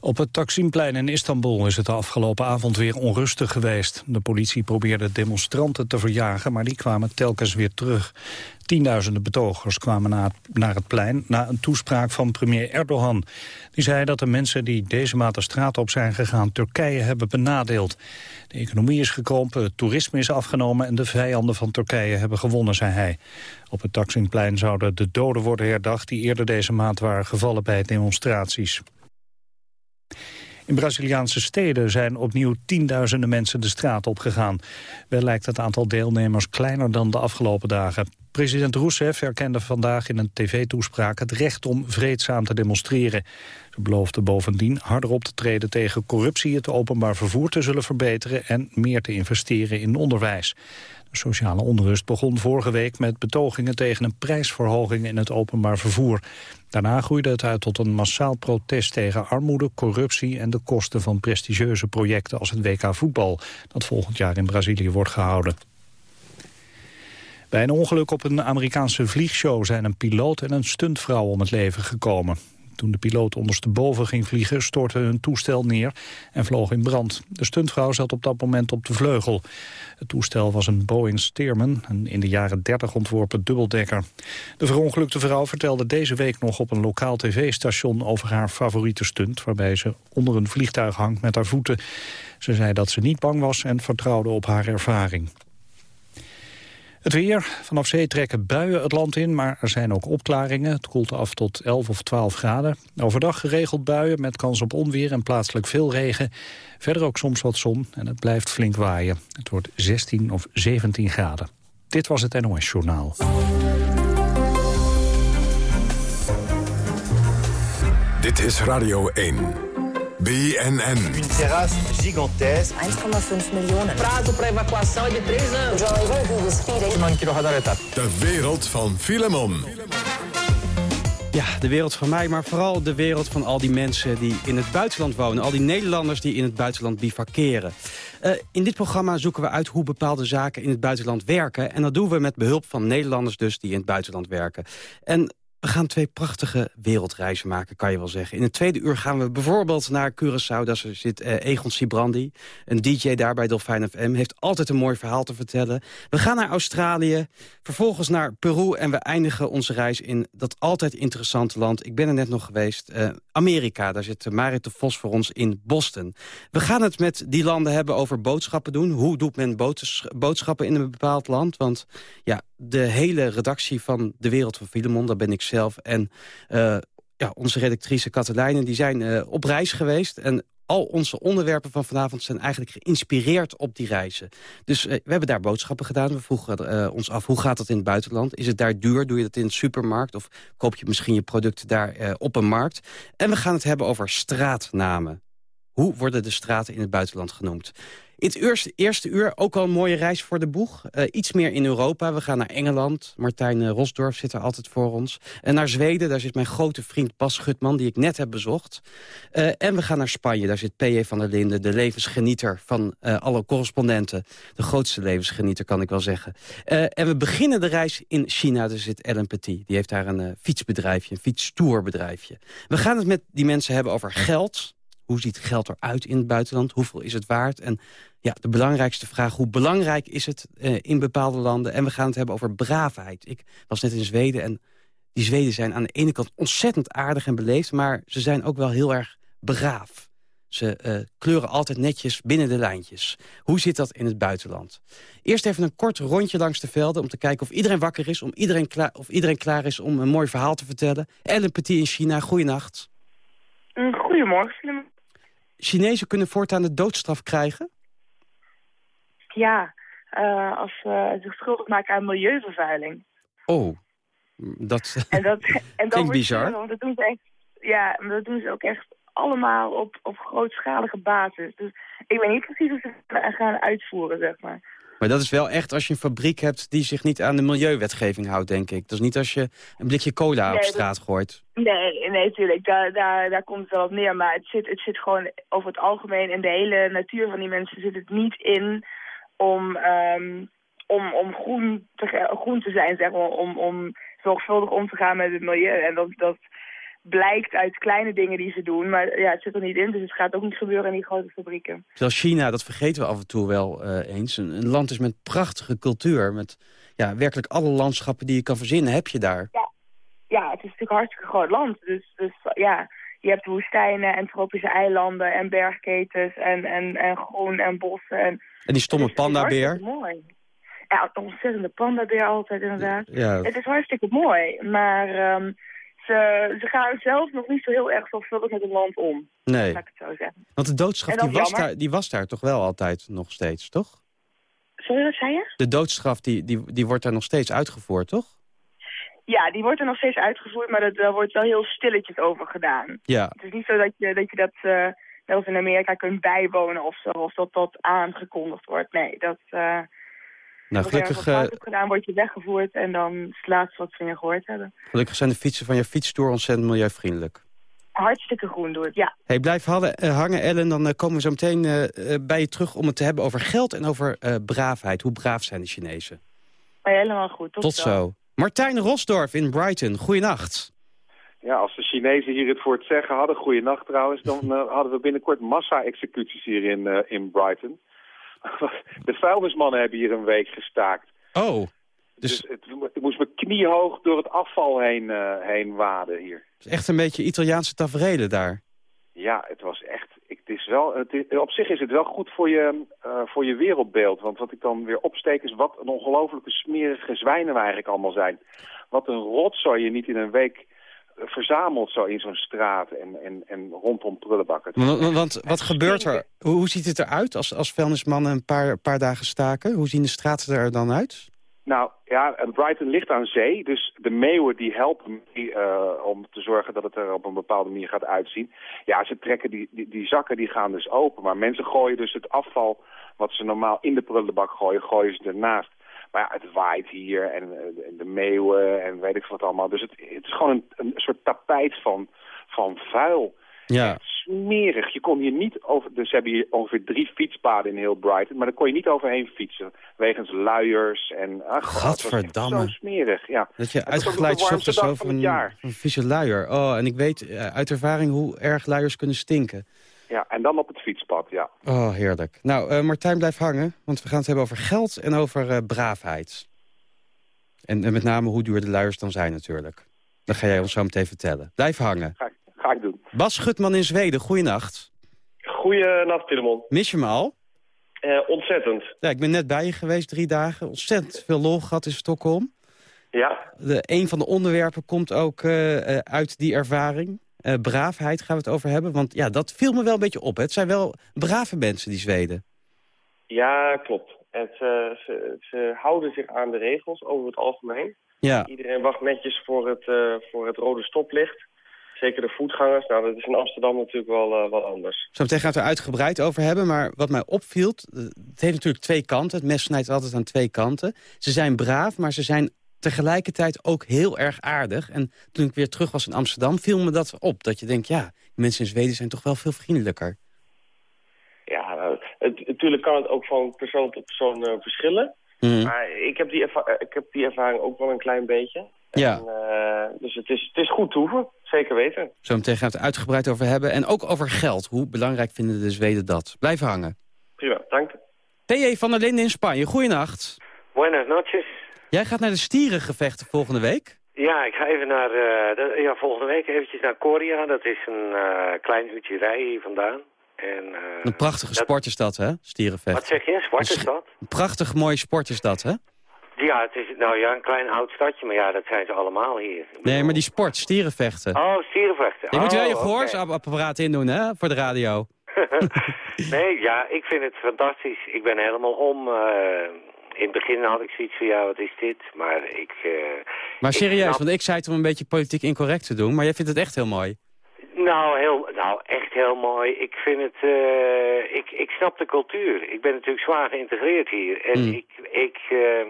Op het Taksimplein in Istanbul is het de afgelopen avond weer onrustig geweest. De politie probeerde demonstranten te verjagen, maar die kwamen telkens weer terug. Tienduizenden betogers kwamen naar het plein na een toespraak van premier Erdogan. Die zei dat de mensen die deze maand de straat op zijn gegaan Turkije hebben benadeeld. De economie is gekrompen, het toerisme is afgenomen en de vijanden van Turkije hebben gewonnen, zei hij. Op het Taksimplein zouden de doden worden herdacht die eerder deze maand waren gevallen bij demonstraties. In Braziliaanse steden zijn opnieuw tienduizenden mensen de straat opgegaan. Wel lijkt het aantal deelnemers kleiner dan de afgelopen dagen. President Rousseff erkende vandaag in een tv-toespraak het recht om vreedzaam te demonstreren. Ze beloofde bovendien harder op te treden tegen corruptie, het openbaar vervoer te zullen verbeteren en meer te investeren in onderwijs. De sociale onrust begon vorige week met betogingen tegen een prijsverhoging in het openbaar vervoer. Daarna groeide het uit tot een massaal protest tegen armoede, corruptie en de kosten van prestigieuze projecten als het WK voetbal, dat volgend jaar in Brazilië wordt gehouden. Bij een ongeluk op een Amerikaanse vliegshow zijn een piloot en een stuntvrouw om het leven gekomen. Toen de piloot ondersteboven ging vliegen, stortte hun toestel neer en vloog in brand. De stuntvrouw zat op dat moment op de vleugel. Het toestel was een Boeing Stearman, een in de jaren 30 ontworpen dubbeldekker. De verongelukte vrouw vertelde deze week nog op een lokaal tv-station over haar favoriete stunt, waarbij ze onder een vliegtuig hangt met haar voeten. Ze zei dat ze niet bang was en vertrouwde op haar ervaring. Het weer. Vanaf zee trekken buien het land in, maar er zijn ook opklaringen. Het koelt af tot 11 of 12 graden. Overdag geregeld buien met kans op onweer en plaatselijk veel regen. Verder ook soms wat zon en het blijft flink waaien. Het wordt 16 of 17 graden. Dit was het NOS Journaal. Dit is Radio 1. BNN. Une terrasse gigantesque. 1,5 miljoen. Prazo para evacuação é de 3 anos. De wereld van Filemon. Ja, de wereld van mij, maar vooral de wereld van al die mensen die in het buitenland wonen. Al die Nederlanders die in het buitenland bivakeren. Uh, in dit programma zoeken we uit hoe bepaalde zaken in het buitenland werken. En dat doen we met behulp van Nederlanders dus die in het buitenland werken. En we gaan twee prachtige wereldreizen maken, kan je wel zeggen. In het tweede uur gaan we bijvoorbeeld naar Curaçao. Daar zit uh, Egon Sibrandi, een DJ daar bij Dolfijn FM. Heeft altijd een mooi verhaal te vertellen. We gaan naar Australië, vervolgens naar Peru... en we eindigen onze reis in dat altijd interessante land. Ik ben er net nog geweest. Uh, Amerika, daar zit Marit de Vos voor ons in Boston. We gaan het met die landen hebben over boodschappen doen. Hoe doet men boodschappen in een bepaald land? Want ja, de hele redactie van De Wereld van Filemon, daar ben ik zelf... en uh, ja, onze redactrice Katelijnen, die zijn uh, op reis geweest... en al onze onderwerpen van vanavond zijn eigenlijk geïnspireerd op die reizen. Dus uh, we hebben daar boodschappen gedaan. We vroegen ons af, hoe gaat dat in het buitenland? Is het daar duur? Doe je dat in de supermarkt? Of koop je misschien je producten daar op een markt? En we gaan het hebben over straatnamen. Hoe worden de straten in het buitenland genoemd? In het eerste, eerste uur ook al een mooie reis voor de boeg. Uh, iets meer in Europa. We gaan naar Engeland. Martijn uh, Rosdorf zit er altijd voor ons. En naar Zweden, daar zit mijn grote vriend Bas Gutman... die ik net heb bezocht. En we gaan naar Spanje. Daar zit P.J. van der Linden, de levensgenieter van alle correspondenten. De grootste levensgenieter, kan ik wel zeggen. en we beginnen de reis in China. Daar zit Ellen Petit. Die heeft daar een fietsbedrijfje, een fietstoerbedrijfje. We gaan het met die mensen hebben over geld hoe ziet geld eruit in het buitenland? Hoeveel is het waard? En ja, de belangrijkste vraag, hoe belangrijk is het uh, in bepaalde landen? En we gaan het hebben over braafheid. Ik was net in Zweden en die Zweden zijn aan de ene kant ontzettend aardig en beleefd... maar ze zijn ook wel heel erg braaf. Ze uh, kleuren altijd netjes binnen de lijntjes. Hoe zit dat in het buitenland? Eerst even een kort rondje langs de velden... om te kijken of iedereen wakker is, om iedereen klaar, of iedereen klaar is om een mooi verhaal te vertellen. Ellen Petit in China, goeienacht. Goedemorgen, Chinezen kunnen voortaan de doodstraf krijgen? Ja, uh, als ze zich schuldig maken aan milieuvervuiling. Oh, dat, en dat en klinkt bizar. want dat doen ze echt, ja, dat doen ze ook echt allemaal op, op grootschalige basis. Dus ik weet niet precies hoe ze het gaan uitvoeren, zeg maar. Maar dat is wel echt als je een fabriek hebt die zich niet aan de milieuwetgeving houdt, denk ik. Dat is niet als je een blikje cola op straat gooit. Nee, nee, natuurlijk. Daar, daar, daar komt het wel op neer. Maar het zit, het zit gewoon over het algemeen in de hele natuur van die mensen zit het niet in om, um, om, om groen, te, groen te zijn, zeg maar. Om, om zorgvuldig om te gaan met het milieu. En dat, dat, blijkt uit kleine dingen die ze doen. Maar ja, het zit er niet in, dus het gaat ook niet gebeuren in die grote fabrieken. Terwijl China, dat vergeten we af en toe wel eh, eens, een, een, land is met prachtige cultuur. Met ja, werkelijk alle landschappen die je kan verzinnen, heb je daar. Ja, ja het is natuurlijk een hartstikke groot land. Dus, dus ja, je hebt woestijnen en tropische eilanden en bergketens en, en, en groen en bossen. En, en die stomme pandabeer. mooi. Ja, een ontzettende pandabeer altijd inderdaad. Ja. Het is hartstikke mooi, maar um, ze, ze gaan zelf nog niet zo heel erg zorgvuldig met het land om. Nee. Laat ik het zo zeggen. Want de doodstraf die was, daar, die was daar toch wel altijd nog steeds, toch? Sorry, wat zei je? De doodstraf die, die, die wordt daar nog steeds uitgevoerd, toch? Ja, die wordt er nog steeds uitgevoerd, maar dat, daar wordt wel heel stilletjes over gedaan. Ja. Het is niet zo dat je dat, je dat uh, net als in Amerika kunt bijwonen of zo, of dat dat aangekondigd wordt. Nee, dat... Uh, nou, gelukkig... Als er gedaan wordt je weggevoerd en dan is het laatste wat ze van je gehoord hebben. Gelukkig zijn de fietsen van je fietstoer ontzettend milieuvriendelijk. Hartstikke groen doet, ja. Hey, blijf uh, hangen, Ellen. Dan uh, komen we zo meteen uh, bij je terug om het te hebben over geld en over braafheid. Hoe braaf zijn de Chinezen? helemaal goed. Tot, Tot zo. Martijn Rosdorf in Brighton, goeienacht. Ja, als de Chinezen hier het voor het zeggen hadden, goeienacht trouwens... dan hadden we binnenkort massa-executies hier in, in Brighton. De vuilnismannen hebben hier een week gestaakt. Oh. Dus, dus het, ik moest me kniehoog door het afval heen, uh, heen waden hier. Het is echt een beetje Italiaanse tafereelen daar. Ja, het was echt... Ik, het is wel, het is, op zich is het wel goed voor je, uh, voor je wereldbeeld. Want wat ik dan weer opsteek is wat een ongelofelijke smerige zwijnen we eigenlijk allemaal zijn. Wat een rotzooi je niet in een week verzameld zo in zo'n straat en, en, en rondom prullenbakken. Want, want wat gebeurt er? Hoe, hoe ziet het eruit als, als vuilnismannen een paar, paar dagen staken? Hoe zien de straten er dan uit? Nou ja, Brighton ligt aan zee, dus de meeuwen die helpen mee, uh, om te zorgen dat het er op een bepaalde manier gaat uitzien. Ja, ze trekken die, die, die, zakken die gaan dus open, maar mensen gooien dus het afval wat ze normaal in de prullenbak gooien, gooien ze ernaast. Maar ja, het waait hier en, en de meeuwen en weet ik wat allemaal. Dus het, het is gewoon een, een soort tapijt van, van vuil. Ja. Smerig. Je kon hier niet over... Dus ze hebben hier ongeveer drie fietspaden in heel Brighton. Maar daar kon je niet overheen fietsen. Wegens luiers en... Ach, Gadverdamme. Zo smerig, ja. Dat je uitgeleid zocht over een, een vieze luier. Oh, en ik weet uh, uit ervaring hoe erg luiers kunnen stinken. Ja, en dan op het fietspad, ja. Oh, heerlijk. Nou, uh, Martijn, blijf hangen. Want we gaan het hebben over geld en over uh, braafheid. En, en, met name hoe duur de luiers dan zijn natuurlijk. Dat ga jij ons zo meteen vertellen. Blijf hangen. Ga, ga ik doen. Bas Schutman in Zweden, goeienacht. Goeienacht, Filemon. Mis je me al? Uh, ontzettend. Ja, ik ben net bij je geweest, drie dagen. Ontzettend veel lol gehad in Stockholm. Ja. De, een van de onderwerpen komt ook uit die ervaring. Uh, braafheid gaan we het over hebben. Want ja, dat viel me wel een beetje op. Hè. Het zijn wel brave mensen, die Zweden. Ja, klopt. Het, uh, ze, ze, houden zich aan de regels over het algemeen. Ja. Iedereen wacht netjes voor het, uh, voor het rode stoplicht. Zeker de voetgangers. Nou, dat is in Amsterdam natuurlijk wel, uh, wel anders. Zo meteen gaan we het er uitgebreid over hebben. Maar wat mij opviel, het heeft natuurlijk twee kanten. Het mes snijdt altijd aan twee kanten. Ze zijn braaf, maar ze zijn tegelijkertijd ook heel erg aardig. En toen ik weer terug was in Amsterdam, viel me dat op. Dat je denkt, ja, mensen in Zweden zijn toch wel veel vriendelijker. Ja, nou, natuurlijk kan het ook van persoon tot persoon uh, verschillen. Mm. Maar ik heb, die ik heb die ervaring ook wel een klein beetje. Ja. En, uh, dus het is, het is goed toeven, zeker weten. Zo meteen gaan we het uitgebreid over hebben. En ook over geld. Hoe belangrijk vinden de Zweden dat? Blijf hangen. Prima, dank. P.J. van der Linden in Spanje, goeienacht. Buenas noches. Jij gaat naar de stierengevechten volgende week? Ja, ik ga even naar, uh, de, ja, volgende week eventjes naar Korea. Dat is een uh, klein uurtje rij hier vandaan. En, uh, een prachtige dat... sport is dat, hè? Stierenvechten. Wat zeg je? Zwart is dat? Een prachtig mooie sport is dat, hè? Ja, het is nou ja, een klein oud stadje, maar ja, dat zijn ze allemaal hier. Nee, maar die sport, stierenvechten. Oh, stierenvechten. Je moet wel oh, je gehoorsapparaat okay. in doen, hè? Voor de radio. nee, ja, ik vind het fantastisch. Ik ben helemaal om... in het begin had ik zoiets van, ja, wat is dit? Maar ik... Uh, maar serieus, ik snap... want ik zei het om een beetje politiek incorrect te doen, maar jij vindt het echt heel mooi. Nou, heel, nou echt heel mooi. Ik vind het... Uh, ik, ik snap de cultuur. Ik ben natuurlijk zwaar geïntegreerd hier. En Hmm. mm. ik... ik uh,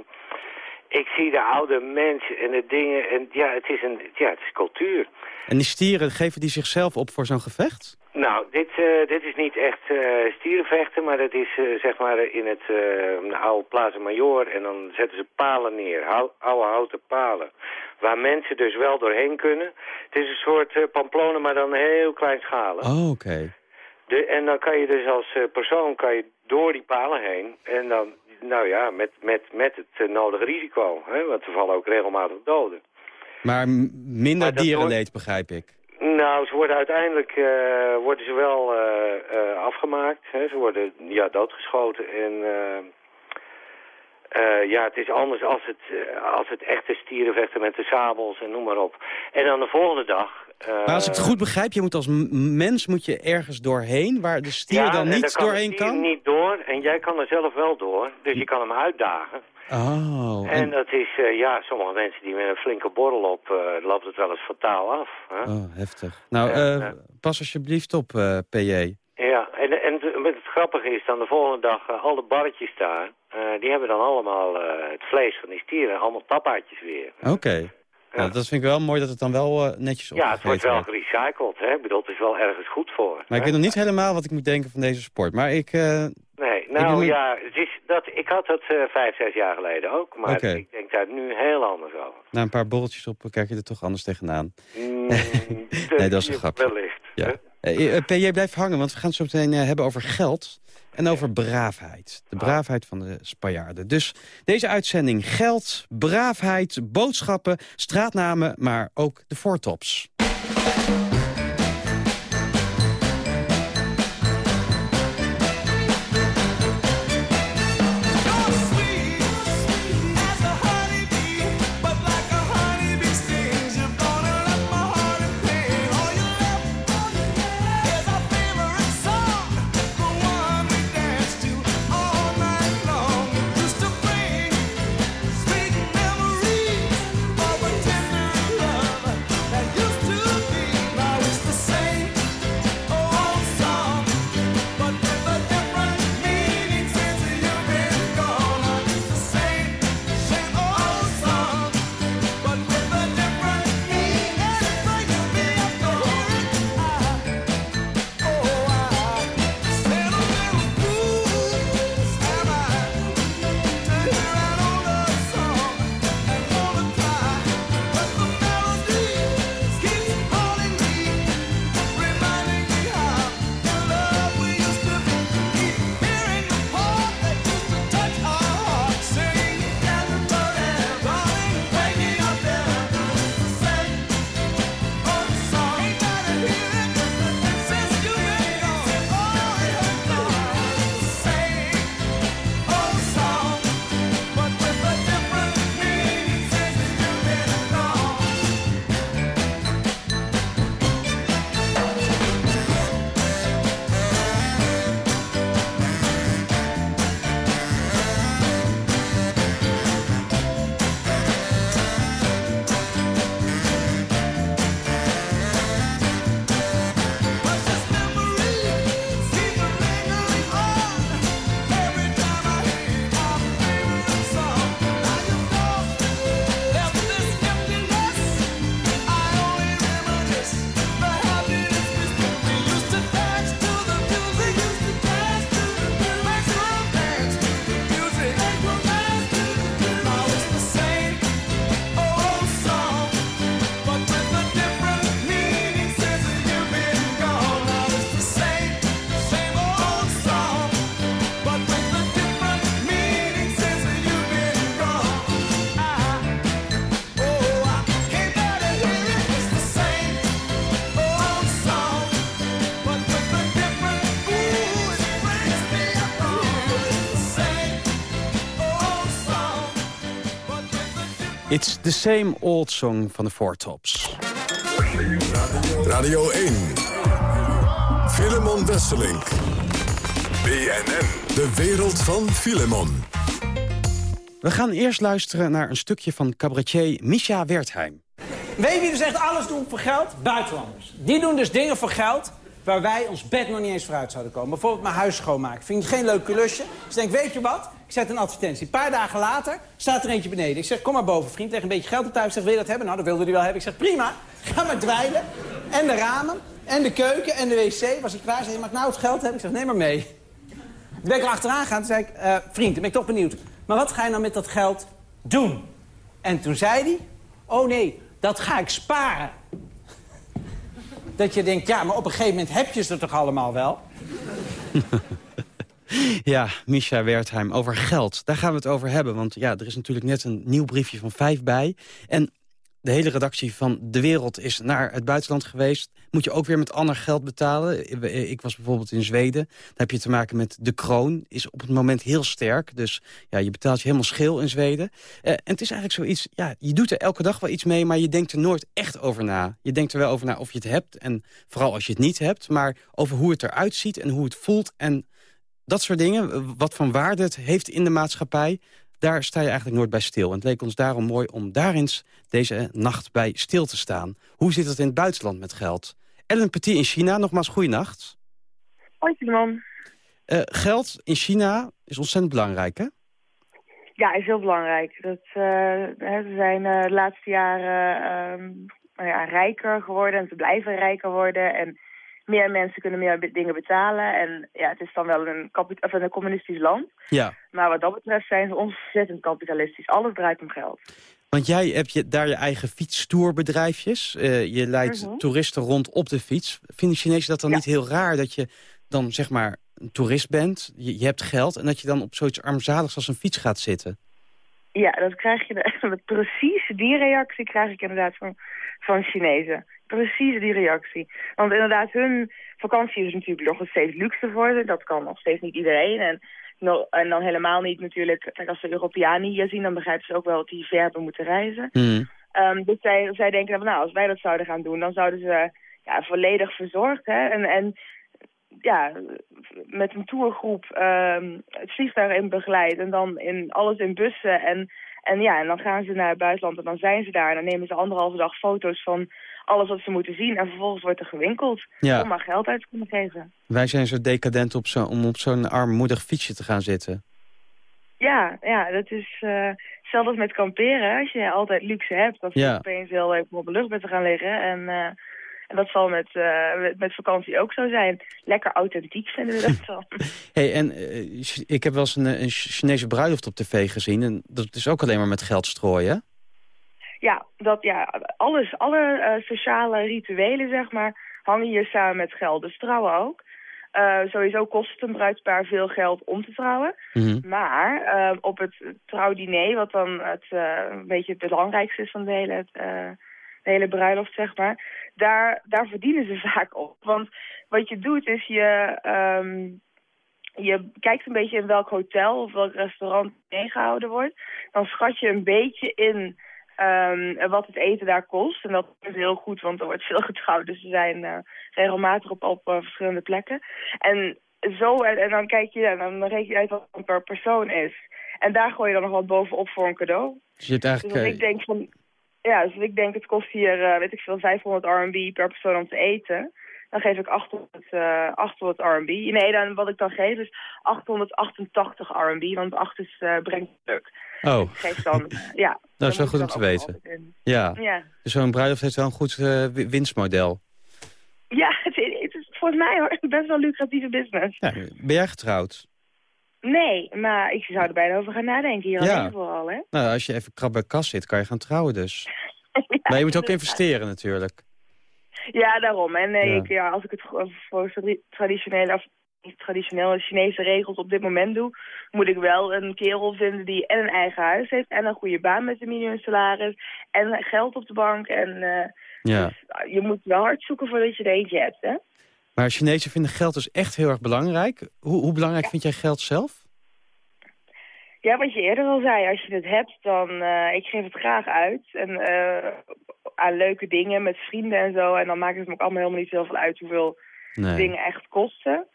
ik zie de oude mensen en de dingen en ja, het is een ja, het is cultuur. En die stieren, geven die zichzelf op voor zo'n gevecht? Nou, dit, uh, dit is niet echt uh, stierenvechten, maar dat is uh, zeg maar in het oude Plaza Major. En dan zetten ze palen neer, hou, oude houten palen. Waar mensen dus wel doorheen kunnen. Het is een soort Pamplona, maar dan heel kleinschalig. Oh, oké. Okay. En dan kan je dus als persoon kan je door die palen heen. En dan, nou ja, met, met, met het nodige risico. Hè? Want er vallen ook regelmatig doden. Maar minder maar dierenleed, begrijp ik. Nou, ze worden uiteindelijk uh, worden ze wel uh, uh, afgemaakt. Hè. Ze worden ja, doodgeschoten. En ja, het is anders als het, als het echte stierenvechten met de sabels en noem maar op. En dan de volgende dag... maar als ik het goed begrijp, je moet als mens moet je ergens doorheen... waar de stier dan niet doorheen kan? Ja, niet door en jij kan er zelf wel door. Dus je kan hem uitdagen. Oh, en, dat is, ja, sommige mensen die met een flinke borrel op, loopt het wel eens fataal af. Hè? Oh, heftig. Nou, pas alsjeblieft op, PJ. Ja, en, en het grappige is dan de volgende dag, al de barretjes daar, die hebben dan allemaal het vlees van die stieren, allemaal tapaatjes weer. Oké. Okay. Ja. Nou, dat vind ik wel mooi dat het dan wel netjes op. Ja, het wordt wel gerecycled, hè. Ik bedoel, het is wel ergens goed voor. Maar ik weet nog niet helemaal wat ik moet denken van deze sport. Maar ik... Nee, nou ja, het is, dat, ik had dat uh, vijf, zes jaar geleden ook. Maar okay. ik denk daar nu heel anders over. Na een paar borreltjes op kijk je er toch anders tegenaan. Mm, nee, dat is een grapje. Wellicht. Ja. Uh, PJ, blijf hangen, want we gaan het zo meteen uh, hebben over geld... en over braafheid. De braafheid van de Spanjaarden. Dus deze uitzending geld, braafheid, boodschappen, straatnamen... maar ook de voortops. The same old song van de Four Tops. Radio 1. Filemon Wesselink. BNN. De wereld van Filemon. We gaan eerst luisteren naar een stukje van cabaretier Misha Wertheim. Weet je wie dus echt alles doen voor geld? Buitenlanders. Die doen dus dingen voor geld waar wij ons bed nog niet eens vooruit zouden komen. Bijvoorbeeld mijn huis schoonmaken. Vind je het geen leuk klusje? Dus denk, weet je wat? Ik zet een advertentie. Een paar dagen later staat er eentje beneden. Ik zeg, kom maar boven, vriend. Leg een beetje geld op thuis. Ik zeg, wil je dat hebben? Nou, dat wilde hij wel hebben. Ik zeg, prima. Ga maar dweilen. En de ramen. en de keuken en de wc. Was ik klaar, zei mag nou het geld hebben? Ik zeg, neem maar mee. Toen ben ik er achteraan gegaan, toen zei ik, uh, vriend, dan ben ik toch benieuwd. Maar wat ga je nou met dat geld doen? En toen zei hij, oh nee, dat ga ik sparen. dat je denkt, ja, maar op een gegeven moment heb je ze toch allemaal wel? Ja, Misha Wertheim, over geld. Daar gaan we het over hebben. Want ja, er is natuurlijk net een nieuw briefje van vijf bij. En de hele redactie van De Wereld is naar het buitenland geweest. Moet je ook weer met ander geld betalen. Ik was bijvoorbeeld in Zweden. Daar heb je te maken met de kroon. Is op het moment heel sterk. Dus ja, je betaalt je helemaal schil in Zweden. Eh, en het is eigenlijk zoiets... Ja, je doet er elke dag wel iets mee, maar je denkt er nooit echt over na. Je denkt er wel over na of je het hebt. En vooral als je het niet hebt. Maar over hoe het eruit ziet en hoe het voelt. En dat soort dingen, wat van waarde het heeft in de maatschappij... daar sta je eigenlijk nooit bij stil. En het leek ons daarom mooi om daar eens deze nacht bij stil te staan. Hoe zit het in het buitenland met geld? Ellen Petit in China, nogmaals goeienacht. Hoi Simon. Uh, geld in China is ontzettend belangrijk, hè? Ja, is heel belangrijk. Dat, uh, ze zijn uh, de laatste jaren ehm, nou ja, rijker geworden en ze blijven rijker worden. En meer mensen kunnen meer dingen betalen. En ja, het is dan wel een, of een communistisch land. Ja. Maar wat dat betreft zijn ze ontzettend kapitalistisch. Alles draait om geld. Want jij hebt je, daar je eigen fietstoerbedrijfjes. Uh, je leidt mhm. toeristen rond op de fiets. Vinden Chinezen dat dan niet heel raar dat je dan zeg maar een toerist bent, je, je, hebt geld... en dat je dan op zoiets armzaligs als een fiets gaat zitten? Ja, dat krijg je de, precies die reactie krijg ik inderdaad van, van Chinezen. Precies die reactie. Want inderdaad, hun vakantie is natuurlijk nog steeds luxe worden. Dat kan nog steeds niet iedereen. En, en dan helemaal niet natuurlijk... Kijk, als de Europeanen hier zien, dan begrijpen ze ook wel dat die ver hebben moeten reizen. Mm. Um, dus zij, zij denken, nou, als wij dat zouden gaan doen... dan zouden ze ja, volledig verzorgd. Hè? En, en ja, met een tourgroep um, het vliegtuig in begeleid... en dan in, alles in bussen en... En ja, en dan gaan ze naar het buitenland en dan zijn ze daar. En dan nemen ze anderhalve dag foto's van alles wat ze moeten zien. En vervolgens wordt er gewinkeld om maar geld uit te kunnen geven. Wij zijn zo decadent op zo, om op zo'n armoedig fietsje te gaan zitten. Ja, ja, dat is uh, zelfs met kamperen. Als je altijd luxe hebt, dan ja. je opeens heel even op de luchtbed te gaan liggen. En, uh, en dat zal met, uh, met, met, vakantie ook zo zijn. Lekker authentiek vinden we dat dan. hey, en ik heb wel eens een, een Chinese bruiloft op tv gezien. En dat is ook alleen maar met geld strooien, ja, dat, ja alles, alle uh, sociale rituelen, zeg maar, hangen hier samen met geld. Dus trouwen ook. Sowieso kost het een bruidspaar veel geld om te trouwen. Mhm. Maar op het trouwdiner, wat dan het, een beetje het belangrijkste is van de hele, de hele bruiloft, zeg maar, daar, daar verdienen ze vaak op. Want wat je doet is je, um, je kijkt een beetje in welk hotel of welk restaurant meegehouden wordt. Dan schat je een beetje in Um, wat het eten daar kost. En dat is heel goed, want er wordt veel getrouwd. Dus ze zijn uh, regelmatig op, op uh, verschillende plekken. En zo, en, en, dan kijk je, en dan reken je uit wat het per persoon is. En daar gooi je dan nog wat bovenop voor een cadeau. Dus, je eigenlijk, dus ik denk van, ja, dus ik denk het kost hier, uh, weet ik veel, 500 RMB per persoon om te eten. Dan geef ik 800, uh, 800 RMB. Nee, dan, wat ik dan geef is 888 RMB, want 8 is uh, brengt stuk. Oh. Geef dan, ja. Dat is wel goed om te weten. Ja. ja. Dus zo'n bruiloft heeft wel een goed winstmodel. Ja, het, het, is volgens mij hoor, best wel een lucratieve business. Ja, ben jij getrouwd? Nee, maar ik zou er bijna over gaan nadenken hier ja. vooral, hè? Nou, als je even krap bij kas zit, kan je gaan trouwen dus. ja, maar je moet ook investeren natuurlijk. Ja, daarom. En nee, ja. Ik, ja, als ik het voor traditionele, of traditionele Chinese regels op dit moment doe, moet ik wel een kerel vinden die en een eigen huis heeft en een goede baan met een minimumsalaris en geld op de bank. En uh, ja. dus, je moet wel hard zoeken voordat je er eentje hebt, hè? Maar Chinezen vinden geld dus echt heel erg belangrijk. Hoe, hoe belangrijk ja. vind jij geld zelf? Ja, wat je eerder al zei, als je het hebt, dan... Uh, ik geef het graag uit. En uh, aan leuke dingen met vrienden en zo. En dan maakt het me ook allemaal helemaal niet zoveel uit hoeveel nee. dingen echt kosten.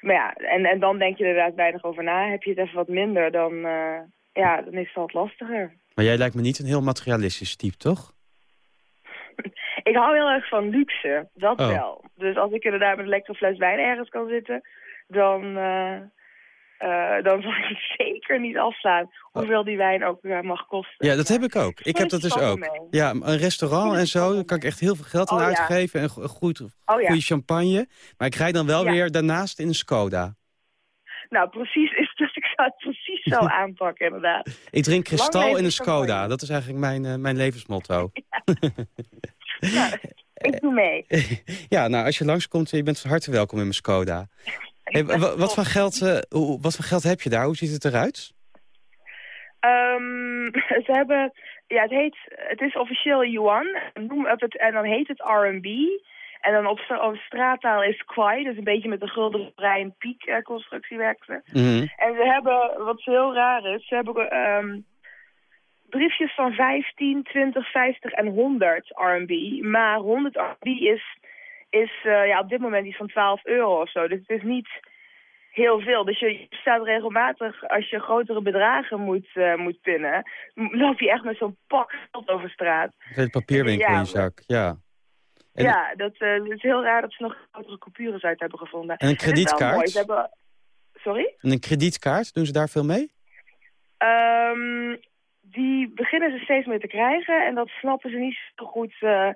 Maar ja, en, en dan denk je er inderdaad weinig over na. Heb je het even wat minder, dan, uh, ja, dan is het wat lastiger. Maar jij lijkt me niet een heel materialistisch type, toch? Ik hou heel erg van luxe, dat oh. wel. Dus als ik inderdaad met een lekkere fles wijn ergens kan zitten, dan, uh, eh, dan zal ik het zeker niet afslaan. Hoeveel die wijn ook uh, mag kosten. Ja, dat heb ik ook. Ik heb dat dus ook. mee. Ja, een restaurant en zo, daar kan ik echt heel veel geld aan Oh, ja. uitgeven. En go- goed, Oh, ja. goede champagne. Maar ik rijd dan wel Ja. weer daarnaast in een Skoda. Nou, precies is dus ik zou het zo aanpakken, inderdaad. Ik drink kristal in een. Skoda. Dat is eigenlijk mijn, eh, mijn levensmotto. Nou, ik doe mee. ja, nou, als je langskomt, je bent van harte welkom in mijn Skoda. Hey, wat, voor geld, eh, hoe, wat voor geld heb je daar? Hoe ziet het eruit? Ehm, ze hebben, ja, het heet, het is officieel yuan. Noem het, en dan heet het RMB. En dan op, stra- op straattaal is kwai, dus een beetje met de gulden brein piek eh, constructie werken ze. Mhm. En ze hebben, wat heel raar is, ze hebben ehm, briefjes van 15, 20, 50 en 100 RMB. Maar 100 RMB is, is eh, ja, op dit moment iets van 12 euro of zo. Dus het is niet heel veel. Dus je staat regelmatig, als je grotere bedragen moet, eh, moet pinnen, loop je echt met zo'n pak geld over straat. Het papierwinkel in je zak, ja. En- ja, dat eh, het is heel raar dat ze nog grotere coupures uit hebben gevonden. En een kredietkaart? Ze hebben... Sorry? En een kredietkaart, doen ze daar veel mee? Ehm, die beginnen ze steeds meer te krijgen en dat snappen ze niet zo goed eh,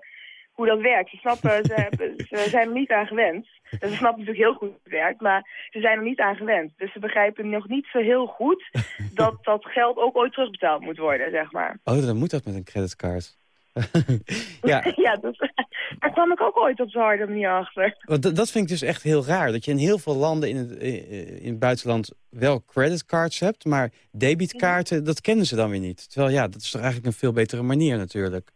hoe dat werkt. Ze, snappen, ze, hebben, ze zijn er niet aan gewend. En ze snappen natuurlijk heel goed hoe het werkt, maar ze zijn er niet aan gewend. Dus ze begrijpen nog niet zo heel goed dat dat geld ook ooit terugbetaald moet worden, zeg maar. Oh, dan moet dat met een creditcard. ja, ja dat, daar kwam ik ook ooit op zo'n harde manier achter. want dat- dat vind ik dus echt heel raar. Dat je in heel veel landen in het, in het buitenland wel creditcards hebt... maar debitkaarten, dat kennen ze dan weer niet. Terwijl ja, dat is toch eigenlijk een veel betere manier natuurlijk.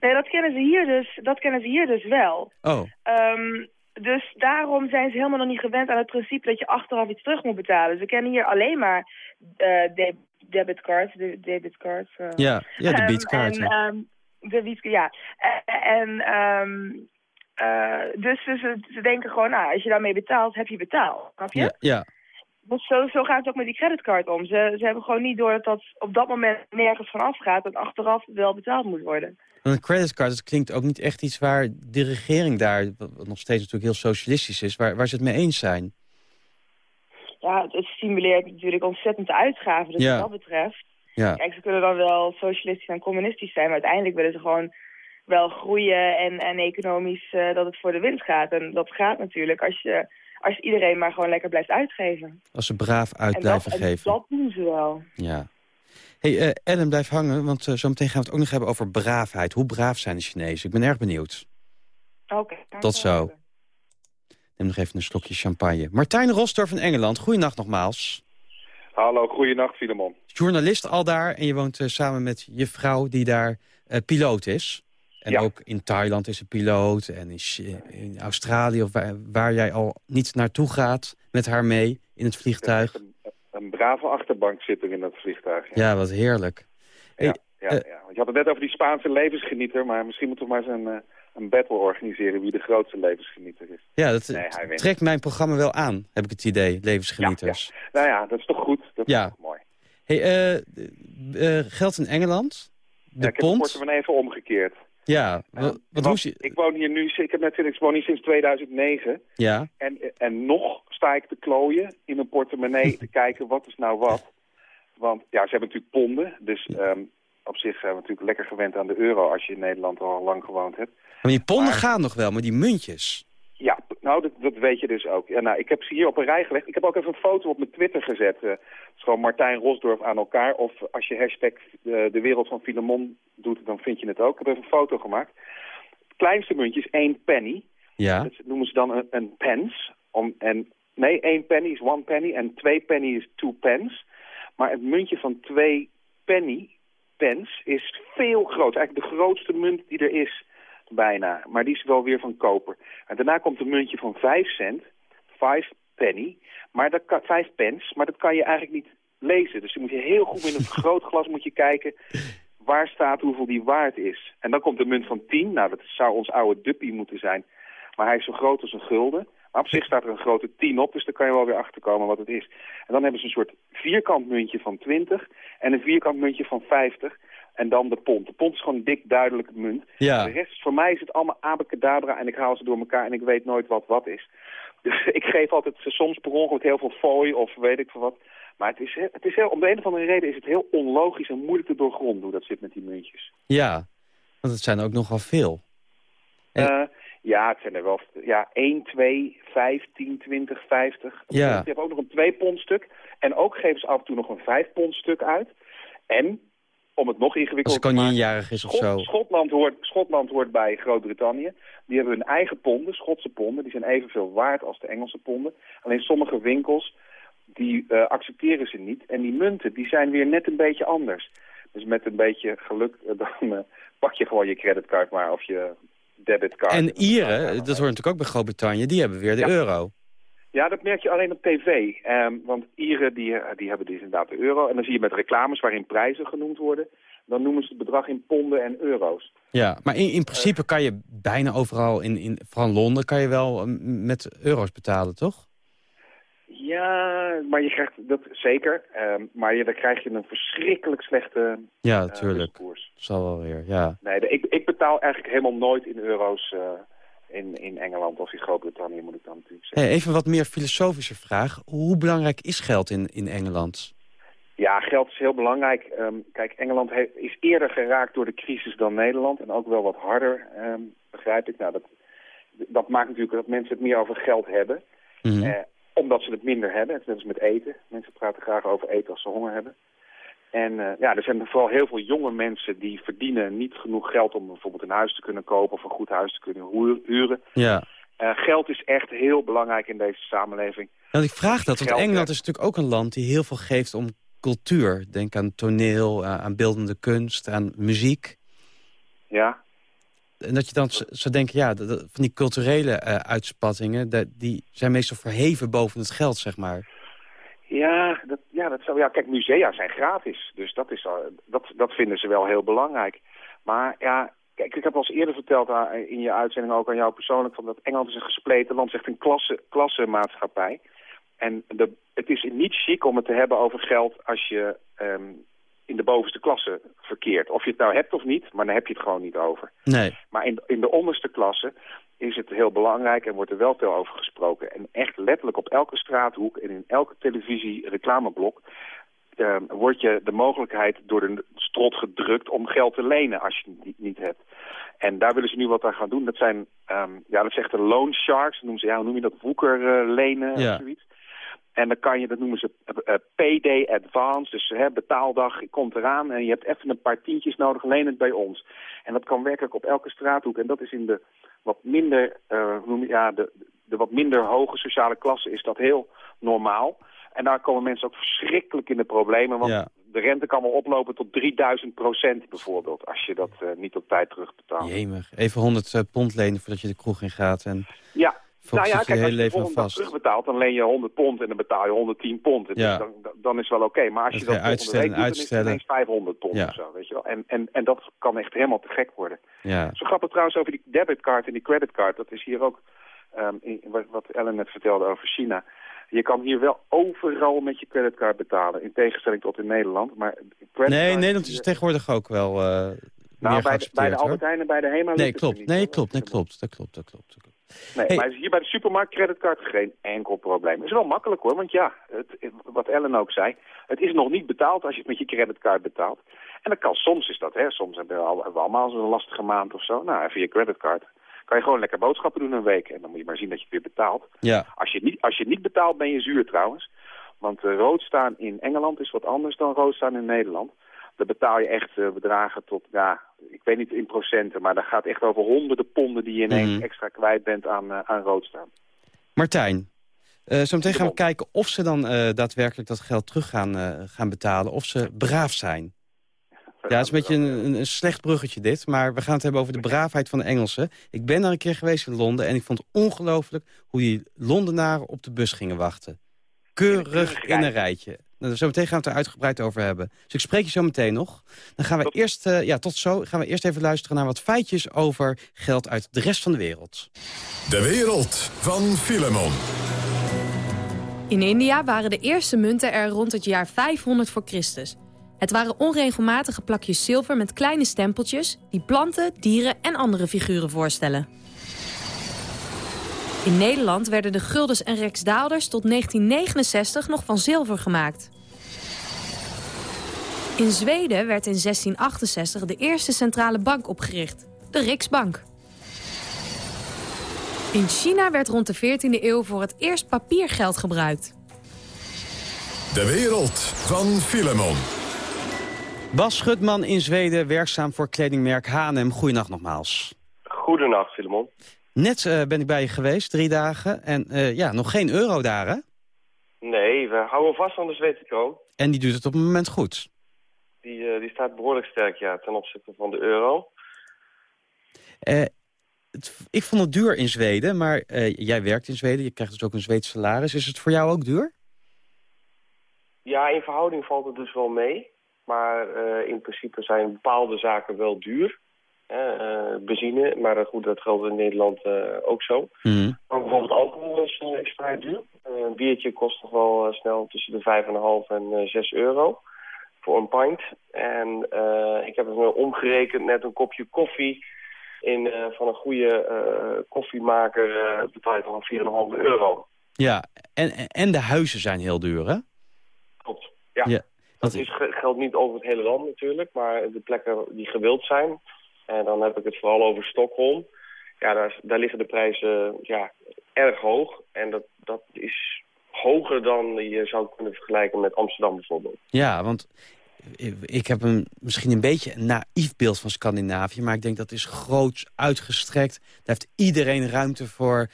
Nee, dat kennen ze hier dus, dat kennen ze hier dus wel. Oh, Ehm, dus daarom zijn ze helemaal nog niet gewend aan het principe dat je achteraf iets terug moet betalen. Ze kennen hier alleen maar eh de debitcards, de debitcards. eh. ja, ja de Ehm, beatkaarten. En, ehm, de ja. En, en ehm, eh, dus ze, ze, ze denken gewoon, nou, als je daarmee betaalt, heb je betaald. Snap je? ja, ja. Dus zo, zo gaat het ook met die creditcard om. Ze, ze hebben gewoon niet door dat dat op dat moment nergens van afgaat en achteraf wel betaald moet worden. Want een creditcard, dat klinkt ook niet echt iets waar de regering daar... wat wat nog steeds natuurlijk heel socialistisch is, waar, waar ze het mee eens zijn. Ja, het, het stimuleert natuurlijk ontzettend de uitgaven. Dus Ja. wat dat betreft. Ja. Kijk, ze kunnen dan wel socialistisch en communistisch zijn, maar uiteindelijk willen ze gewoon wel groeien en, en economisch eh, dat het voor de winst gaat. En dat gaat natuurlijk als, je, als iedereen maar gewoon lekker blijft uitgeven. Als ze braaf uit en blijven dat, en geven. dat doen ze wel. Ja. hey, eh, Ellen, blijf hangen, want eh, zometeen gaan we het ook nog hebben over braafheid. Hoe braaf zijn de Chinezen? Ik ben erg benieuwd. Oké. Tot zo. Neem nog even een slokje champagne. Martijn Rostor van Engeland, goeienacht nogmaals. Hallo, goeienacht Filemon. Journalist al daar en je woont eh, samen met je vrouw die daar eh, piloot is. En Ja. ook in Thailand is een piloot en in, Chi- in Australië of waar, waar jij al niet naartoe gaat met haar mee in het vliegtuig. Een, een brave achterbank zit er in dat vliegtuig. Ja, Ja, wat heerlijk. ja, Hey, ja, eh, ja. Want je had het net over die Spaanse levensgenieter, maar misschien moeten we maar eens een, een battle organiseren wie de grootste levensgenieter is. Ja, dat Nee, trekt mijn programma wel aan, heb ik het idee, levensgenieters. Nou ja, dat is toch goed? Dat Ja. is toch mooi. Hey, eh, eh, geldt in Engeland? De Ja, ik heb pond? portemonnee even omgekeerd. Ja, wa- wat want ze- Ik woon hier nu, ik heb net ik woon hier sinds 2009. Ja, En, en nog sta ik te klooien in mijn portemonnee te kijken wat is nou wat. Want ja, ze hebben natuurlijk ponden. Dus ehm, op zich zijn we natuurlijk lekker gewend aan de euro als je in Nederland al lang gewoond hebt. Maar die ponden Maar- gaan nog wel, maar die muntjes... Ja, nou, dat, dat weet je dus ook. Ja, nou, ik heb ze hier op een rij gelegd. Ik heb ook even een foto op mijn Twitter gezet. eh, het is gewoon Martijn Rosdorf aan elkaar. Of als je hashtag de, de wereld van Filemon doet, dan vind je het ook. Ik heb even een foto gemaakt. Het kleinste muntje is één penny. Ja, Dat noemen ze dan een, een pence. Om, en, nee, één penny is one penny en twee penny is two pence. Maar het muntje van twee penny pence is veel groter. Eigenlijk de grootste munt die er is, bijna. Maar die is wel weer van koper. En daarna komt een muntje van vijf cent, five penny. Maar dat kan, vijf pence, maar dat kan je eigenlijk niet lezen. Dus dan moet je heel goed in een vergrootglas moet je kijken waar staat hoeveel die waard is. En dan komt de munt van 10. Nou, dat zou ons oude duppie moeten zijn. Maar hij is zo groot als een gulden. Maar op zich staat er een grote 10 op, dus daar kan je wel weer achterkomen wat het is. En dan hebben ze een soort vierkant muntje van 20 en een vierkant muntje van 50. En dan de pond. De pond is gewoon een dik duidelijke munt. ja. De rest, voor mij is het allemaal abacadabra en ik haal ze door elkaar en ik weet nooit wat wat is. Dus ik geef altijd soms per ongeluk heel veel fooi of weet ik veel wat. Maar het is, het is heel, om de een of andere reden is het heel onlogisch en moeilijk te doorgronden hoe dat zit met die muntjes. Ja, want het zijn er ook nogal veel. Uh, ja, het zijn er wel ja, 1, 2, 5, 10, 20, 50. Ja. Je hebt ook nog een 2 pond stuk. En ook geven ze af en toe nog een 5 pond stuk uit. En, om het nog ingewikkeld te maken... Als jarig is of zo. Schotland hoort, Schotland hoort bij Groot-Brittannië. Die hebben hun eigen ponden, Schotse ponden. Die zijn evenveel waard als de Engelse ponden. Alleen sommige winkels, die uh, accepteren ze niet. En die munten, die zijn weer net een beetje anders. Dus met een beetje geluk, uh, dan uh, pak je gewoon je creditcard maar of je debitcard. En Ieren, dat hoort natuurlijk ook bij Groot-Brittannië, die hebben weer de ja. euro. Ja, dat merk je alleen op tv. Um, want Ieren die, die hebben dus inderdaad de euro. En dan zie je met reclames waarin prijzen genoemd worden. Dan noemen ze het bedrag in ponden en euro's. Ja, maar in, in principe kan je bijna overal, in, in, vooral Londen, kan je wel met euro's betalen, toch? Ja, maar je krijgt dat zeker. Um, maar dan krijg je een verschrikkelijk slechte Ja, natuurlijk. Uh, Zal wel weer, ja. Nee, de, ik, ik betaal eigenlijk helemaal nooit in euro's uh, in, in Engeland of in Groot-Brittannië, moet ik dan natuurlijk zeggen. Hey, even wat meer filosofische vraag. Hoe belangrijk is geld in, in Engeland? Ja, geld is heel belangrijk. Um, kijk, Engeland heeft, is eerder geraakt door de crisis dan Nederland. En ook wel wat harder, um, begrijp ik. Nou, dat, dat maakt natuurlijk dat mensen het meer over geld hebben. Mm -hmm. uh, omdat ze het minder hebben. Het is net als met eten. Mensen praten graag over eten als ze honger hebben. En uh, ja, er zijn vooral heel veel jonge mensen die verdienen niet genoeg geld om bijvoorbeeld een huis te kunnen kopen of een goed huis te kunnen huren. Ja. Uh, geld is echt heel belangrijk in deze samenleving. Nou, ik vraag dat, want Engeland is natuurlijk ook een land die heel veel geeft om cultuur. Denk aan toneel, aan beeldende kunst, aan muziek. Ja. En dat je dan zou denken, ja, van die culturele uh, uitspattingen... die zijn meestal verheven boven het geld, zeg maar. Ja, dat, ja, dat zou, ja, kijk, musea zijn gratis. Dus dat, is, dat, dat vinden ze wel heel belangrijk. Maar ja, kijk, ik heb al eens eerder verteld in je uitzending ook aan jou persoonlijk... Van dat Engeland is een gespleten land, zegt een klasse, klassenmaatschappij. En de, het is niet chic om het te hebben over geld als je um, in de bovenste klasse verkeert. Of je het nou hebt of niet, maar dan heb je het gewoon niet over. Nee. Maar in, in de onderste klasse is het heel belangrijk en wordt er wel veel over gesproken. En echt letterlijk op elke straathoek en in elke televisie reclameblok... Uh, wordt je de mogelijkheid door de strot gedrukt om geld te lenen als je het niet, hebt. En daar willen ze nu wat aan gaan doen. Dat zijn, um, ja, dat zegt de loan sharks, noemen ze, ja, hoe noem je dat, woeker uh, lenen ja. of zoiets. En dan kan je, dat noemen ze uh, payday advance, dus hè, betaaldag komt eraan en je hebt even een paar tientjes nodig, leen het bij ons. En dat kan werkelijk op elke straathoek en dat is in de wat minder, uh, noem je, ja, de, de wat minder hoge sociale klasse is dat heel normaal. En daar komen mensen ook verschrikkelijk in de problemen, want ja. de rente kan wel oplopen tot 3000 procent bijvoorbeeld, als je dat uh, niet op tijd terugbetaalt. Jemig, even 100 pond lenen voordat je de kroeg in gaat en... Ja, nou ja, je kijk, als je vast. terugbetaalt, dan leen je 100 pond en dan betaal je 110 pond. Ja. Dan, dan is het wel oké. Maar als dat je dat uitstellen, doet, dan is het ineens 500 pond ja. of zo. Weet je wel? En, en, en dat kan echt helemaal te gek worden. Ja. Zo grappig trouwens over die debitcard en die creditcard. Dat is hier ook um, in, wat Ellen net vertelde over China. Je kan hier wel overal met je creditcard betalen. In tegenstelling tot in Nederland. Maar nee, Nederland is tegenwoordig ook wel uh, nou, bij de, bij de Albert Heijn en bij de Hema Nee, klopt. Nee, klopt. Nee, klopt. Dat klopt. Dat klopt. Dat klopt. Nee, hey. maar hier bij de supermarkt creditcard geen enkel probleem. Het is wel makkelijk hoor, want ja, het, wat Ellen ook zei, het is nog niet betaald als je het met je creditcard betaalt. En dat kan, soms is dat, hè, soms hebben we, al, hebben we allemaal zo'n lastige maand of zo. Nou, via je creditcard kan je gewoon lekker boodschappen doen een week en dan moet je maar zien dat je het weer betaalt. Ja. Als je niet, als je niet betaalt ben je zuur trouwens, want uh, rood staan in Engeland is wat anders dan rood staan in Nederland. Dan betaal je echt uh, bedragen tot, ja, ik weet niet in procenten, maar dat gaat echt over honderden ponden die je ineens mm. extra kwijt bent aan, uh, aan rood staan. Martijn, uh, zometeen gaan we kijken of ze dan uh, daadwerkelijk dat geld terug gaan, gaan betalen, of ze braaf zijn. Ja, het is een beetje een, een, slecht bruggetje dit, maar we gaan het hebben over de braafheid van de Engelsen. Ik ben daar een keer geweest in Londen en ik vond het ongelooflijk hoe die Londenaren op de bus gingen wachten. Keurig in een rijtje. Nou, zo meteen gaan we het er uitgebreid over hebben. Dus ik spreek je zo meteen nog. Dan gaan we tot... eerst, uh, ja, tot zo, gaan we eerst even luisteren naar wat feitjes over geld uit de rest van de wereld. De wereld van Filemon. In India waren de eerste munten er rond het jaar 500 voor Christus. Het waren onregelmatige plakjes zilver met kleine stempeltjes... die planten, dieren en andere figuren voorstellen. In Nederland werden de guldens en Rijksdaalders tot 1969 nog van zilver gemaakt. In Zweden werd in 1668 de eerste centrale bank opgericht, de Riksbank. In China werd rond de 14e eeuw voor het eerst papiergeld gebruikt. De wereld van Filemon. Bas Schutman in Zweden, werkzaam voor kledingmerk H&M. Goedenacht nogmaals. Goedenacht, Filemon. Net uh, ben ik bij je geweest, drie dagen. En uh, ja, nog geen euro daar, hè? Nee, we houden vast aan de Zweedse kroon. En die doet het op het moment goed? Die, uh, die staat behoorlijk sterk, ja, ten opzichte van de euro. Het, ik vond het duur in Zweden, maar jij werkt in Zweden. Je krijgt dus ook een Zweeds salaris. Is het voor jou ook duur? Ja, in verhouding valt het dus wel mee. Maar in principe zijn bepaalde zaken wel duur. Uh, benzine, maar goed, dat geldt in Nederland uh, ook zo. Mm. Maar bijvoorbeeld alcohol is, uh, vrij duur. een biertje kost toch wel snel tussen de 5,5 en 6 euro voor een pint. En ik heb het omgerekend, net een kopje koffie in, van een goede koffiemaker betaalt dan 4,5 euro. Ja, en, en de huizen zijn heel duur, hè? Klopt, ja. ja. Dat is, geldt niet over het hele land natuurlijk, maar de plekken die gewild zijn... En dan heb ik het vooral over Stockholm. Ja, daar, daar liggen de prijzen ja, erg hoog. En dat, dat is hoger dan je zou kunnen vergelijken met Amsterdam bijvoorbeeld. Ja, want ik heb een, misschien een beetje een naïef beeld van Scandinavië... maar ik denk dat is groots uitgestrekt. Daar heeft iedereen ruimte voor,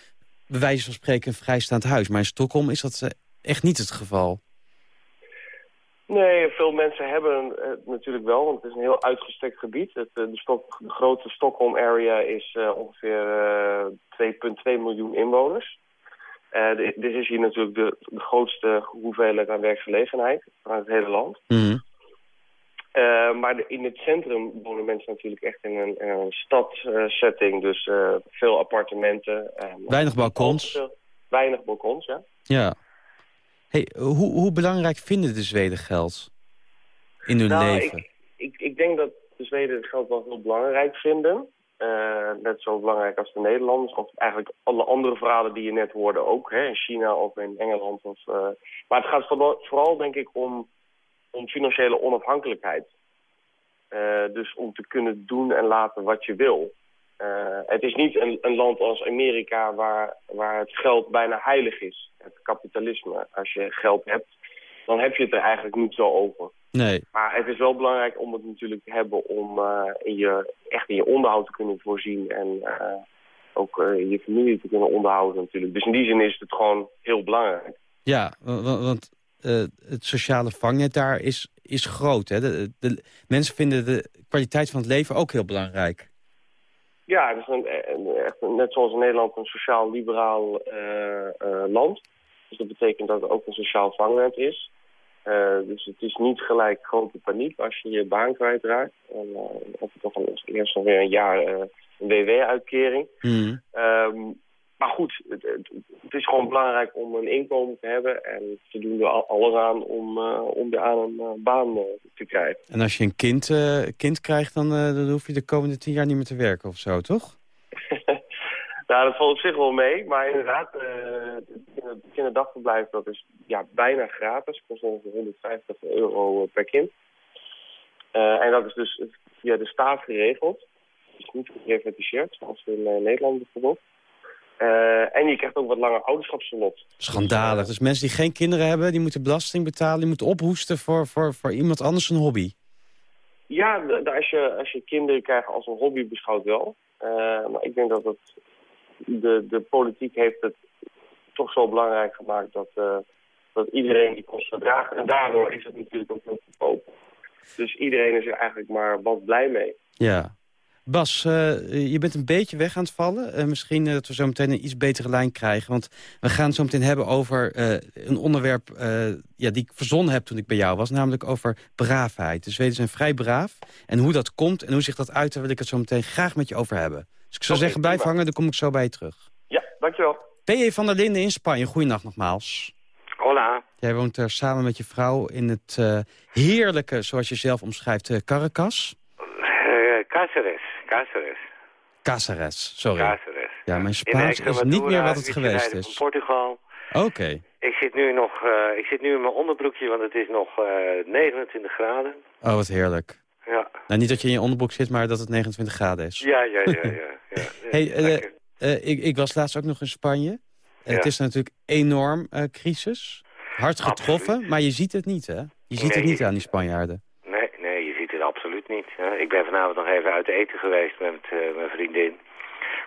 bij wijze van spreken, een vrijstaand huis. Maar in Stockholm is dat echt niet het geval. Nee, veel mensen hebben het natuurlijk wel, want het is een heel uitgestrekt gebied. Het, de, stok, de grote Stockholm area is uh, ongeveer uh, 2,2 miljoen inwoners. Uh, dit is hier natuurlijk de, de, grootste hoeveelheid aan werkgelegenheid van het hele land. Mm. maar de, in het centrum wonen mensen natuurlijk echt in een, in een stadsetting, dus veel appartementen. weinig balkons. weinig balkons, ja. Ja. Hey, hoe, hoe belangrijk vinden de Zweden geld in hun nou, leven? Ik, ik, ik, denk dat de Zweden het geld wel heel belangrijk vinden. Uh, net zo belangrijk als de Nederlanders. Of eigenlijk alle andere verhalen die je net hoorde ook. Hè, in China of in Engeland. Of, uh, maar het gaat vooral, vooral denk ik om, om financiële onafhankelijkheid. Uh, dus om te kunnen doen en laten wat je wil. Uh, het is niet een, een, land als Amerika waar, waar het geld bijna heilig is. Het kapitalisme. Als je geld hebt, dan heb je het er eigenlijk niet zo over. Nee. Maar het is wel belangrijk om het natuurlijk te hebben om uh, in je, echt in je onderhoud te kunnen voorzien. En uh, ook je familie te kunnen onderhouden natuurlijk. Dus in die zin is het gewoon heel belangrijk. Ja, want het sociale vangnet daar is, is groot. Hè? De, de, mensen vinden de kwaliteit van het leven ook heel belangrijk. Ja, het is een, echt, net zoals in Nederland een sociaal-liberaal uh, uh, land. Dus dat betekent dat het ook een sociaal vangnet is. Uh, dus het is niet gelijk grote paniek als je je baan kwijtraakt. En uh, heb je toch al eerst nog weer een jaar een WW-uitkering. Mm. Um, maar goed, het, het, het, is gewoon belangrijk om een inkomen te hebben. En ze doen er alles aan om, uh, om aan een uh, baan uh, te krijgen. En als je een kind, kind krijgt, dan, dan hoef je de komende tien jaar niet meer te werken of zo, toch? nou, dat valt op zich wel mee. Maar inderdaad, het kinderdagverblijf dat is ja, bijna gratis. kost ongeveer 150 euro per kind. en dat is dus via de staat geregeld. Dus niet geprivatiseerd, zoals in Nederland bijvoorbeeld. Uh, en je krijgt ook wat langer ouderschapsverlof. Schandalig. Dus mensen die geen kinderen hebben, die moeten belasting betalen. Die moeten ophoesten voor, voor, voor iemand anders een hobby. Ja, als je, als je kinderen krijgt als een hobby beschouwt wel. Uh, maar ik denk dat het, de, de politiek heeft het toch zo belangrijk gemaakt dat, uh, dat iedereen die kosten draagt. En daardoor is het natuurlijk ook heel goedkoop. Dus iedereen is er eigenlijk maar wat blij mee. Ja. Bas, uh, je bent een beetje weg aan het vallen. Uh, misschien uh, dat we zo meteen een iets betere lijn krijgen. Want we gaan het zo meteen hebben over een onderwerp ja, die ik verzonnen heb toen ik bij jou was. Namelijk over braafheid. De Zweden zijn vrij braaf. En hoe dat komt en hoe zich dat uit, daar wil ik het zo meteen graag met je over hebben. Dus ik zou okay, zeggen, blijf hangen, dan kom ik zo bij je terug. Ja, dankjewel. P.E. van der Linden in Spanje, goeienacht nogmaals. Hola. Jij woont er samen met je vrouw in het heerlijke, zoals je zelf omschrijft, Caracas. Cáceres. Cáceres. Cáceres, sorry. Cáceres. Ja, mijn Spaans is niet meer wat het geweest van is. Portugal. Oké. Ik zit nu nog, eh, ik zit nu in mijn onderbroekje, want het is nog eh 29 graden. Oh, wat heerlijk. Ja. Nou, niet dat je in je onderbroek zit, maar dat het 29 graden is. Ja, ja, ja, ja. ja. Hey, eh, eh, ik, ik was laatst ook nog in Spanje. Eh, Ja. Het is natuurlijk enorm eh, crisis. Hard getroffen, maar je ziet het niet, hè? Je ziet het niet aan die Spanjaarden. Nee, nee, je ziet het absoluut niet. hè. Ik ben vanavond nog even uit eten geweest met eh, mijn vriendin.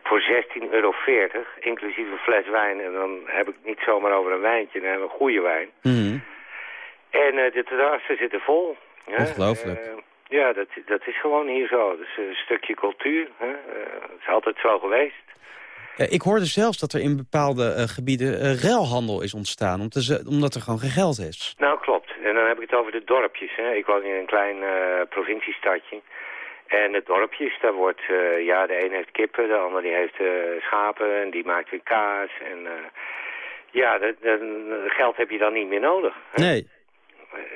Voor 16,40 euro, inclusief een fles wijn. En dan heb ik het niet zomaar over een wijntje, dan hebben we een goede wijn. Mhm. En eh, de terrassen zitten vol. Ongelooflijk. Eh, ja, dat, dat is gewoon hier zo. Dus een stukje cultuur. Hè. Eh, het is altijd zo geweest. Eh, ik hoorde zelfs dat er in bepaalde eh, gebieden eh, ruilhandel is ontstaan. Om te ze- omdat er gewoon geen geld is. Nou, klopt. En dan heb ik het over de dorpjes. Hè. Ik woon in een klein eh, provinciestadje. En de dorpjes, daar wordt, eh, ja, de een heeft kippen, de ander die heeft eh, schapen en die maakt weer kaas. En ja, dat, dat- geld heb je dan niet meer nodig. hè. Nee.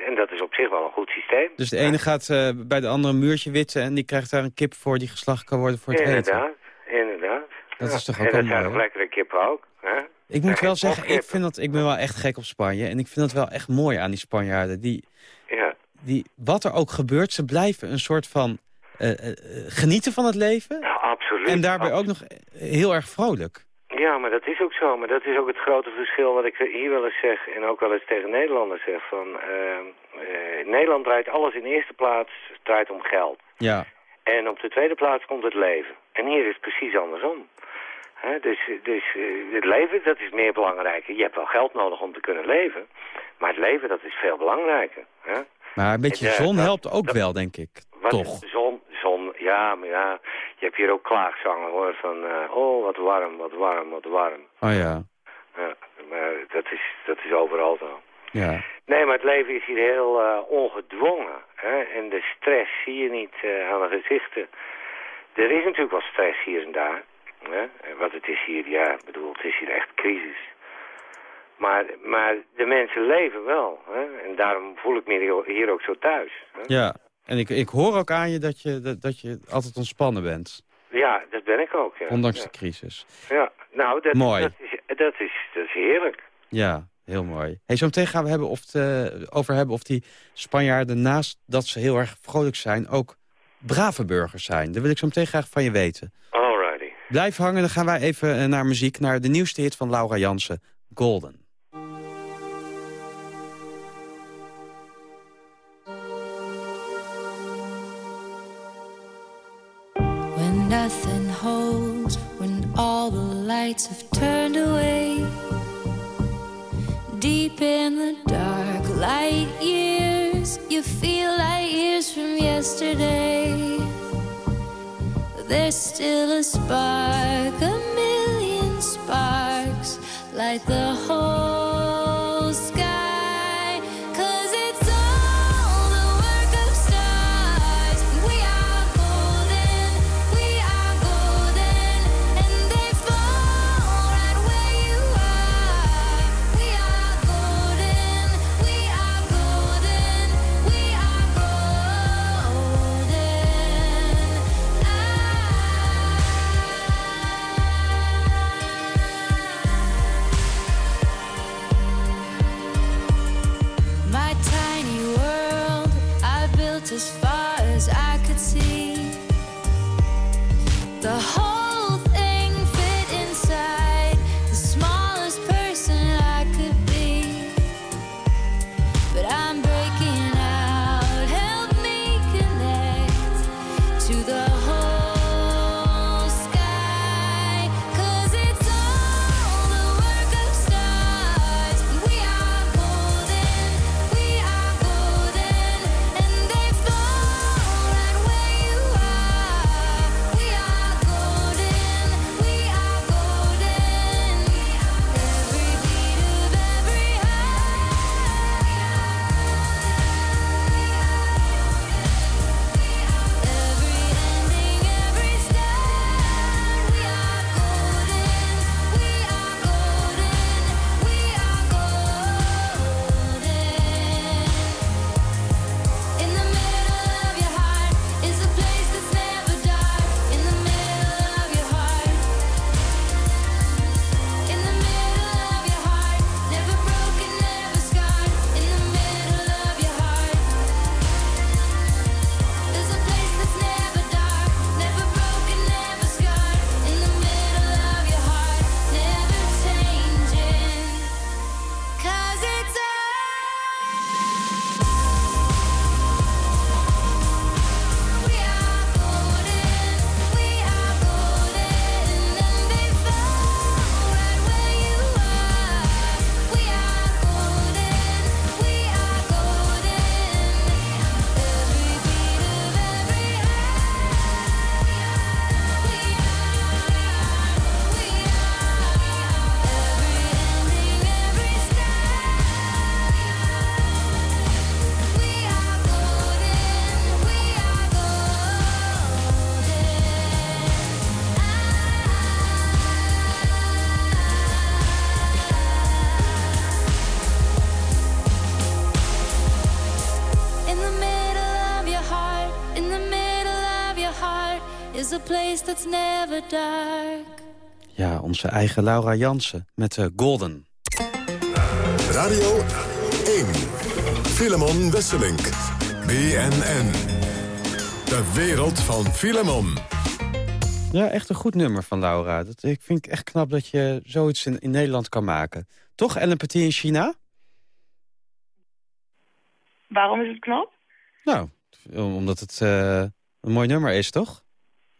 En dat is op zich wel een goed systeem. Dus de ene gaat bij de andere een muurtje witten... en die krijgt daar een kip voor die geslacht kan worden voor het eten. Inderdaad, inderdaad. Dat Ja. is toch ook En dat zijn nog lekkere kippen ook. Hè? Ik moet wel zeggen, ik, vind dat, ik ben wel echt gek op Spanje. En ik vind het wel echt mooi aan die Spanjaarden. Die, Ja. die, wat er ook gebeurt, ze blijven een soort van eh, eh, eh, genieten van het leven. Ja, absoluut. En daarbij ook nog heel erg vrolijk. Ja, maar dat is ook zo. Maar dat is ook het grote verschil wat ik hier wel eens zeg... en ook wel eens tegen Nederlanders zeg. Van, eh, eh, in Nederland draait alles in eerste plaats draait om geld. Ja. En op de tweede plaats komt het leven. En hier is het precies andersom. Dus dus eh, het leven, dat is meer belangrijk. Je hebt wel geld nodig om te kunnen leven. Maar het leven, dat is veel belangrijker. Hè? Maar een beetje Ja, zon helpt ook wel, denk ik. Wat Toch? Zon, zon, ja, maar ja. Je hebt hier ook klaagzangen hoor. Van, eh, oh, wat warm, wat warm, wat warm. Oh ja. Ja, maar dat is, dat is overal zo. Ja. Nee, maar het leven is hier heel eh, ongedwongen. Hè? En de stress zie je niet eh, aan de gezichten. Er is natuurlijk wel stress hier en daar. Hè? En Wat het is hier, ja, ik bedoel, het is hier echt crisis. Maar, maar de mensen leven wel. Hè? En daarom voel ik me hier- ook zo thuis. Hè? Ja. En ik, ik hoor ook aan je dat, je dat, dat je altijd ontspannen bent. Ja, dat ben ik ook. Ja. Ondanks ja. de crisis. Ja, nou, dat, Mooi. Dat, is, dat, is, dat is heerlijk. Ja, heel mooi. Hey, zo meteen gaan we hebben of het, eh, over hebben of die Spanjaarden... naast dat ze heel erg vrolijk zijn, ook brave burgers zijn. Dat wil ik zo meteen graag van je weten. Blijf hangen, dan gaan wij even eh, naar muziek... naar de nieuwste hit van Laura Jansen, Golden. When nothing holds, when all the lights have turned away. Deep in the dark, light years, you feel like years from yesterday. There's still a spark, a million sparks, light the whole never dark. Ja, onze eigen Laura Jansen met uh, Golden. Radio 1. Filemon Wesselink. BNN. De wereld van Filemon. Ja, echt een goed nummer van Laura. Dat, ik vind het echt knap dat je zoiets in, in Nederland kan maken. Toch, Ellen Petit in China? Waarom is het knap? Nou, omdat het uh, een mooi nummer is, toch?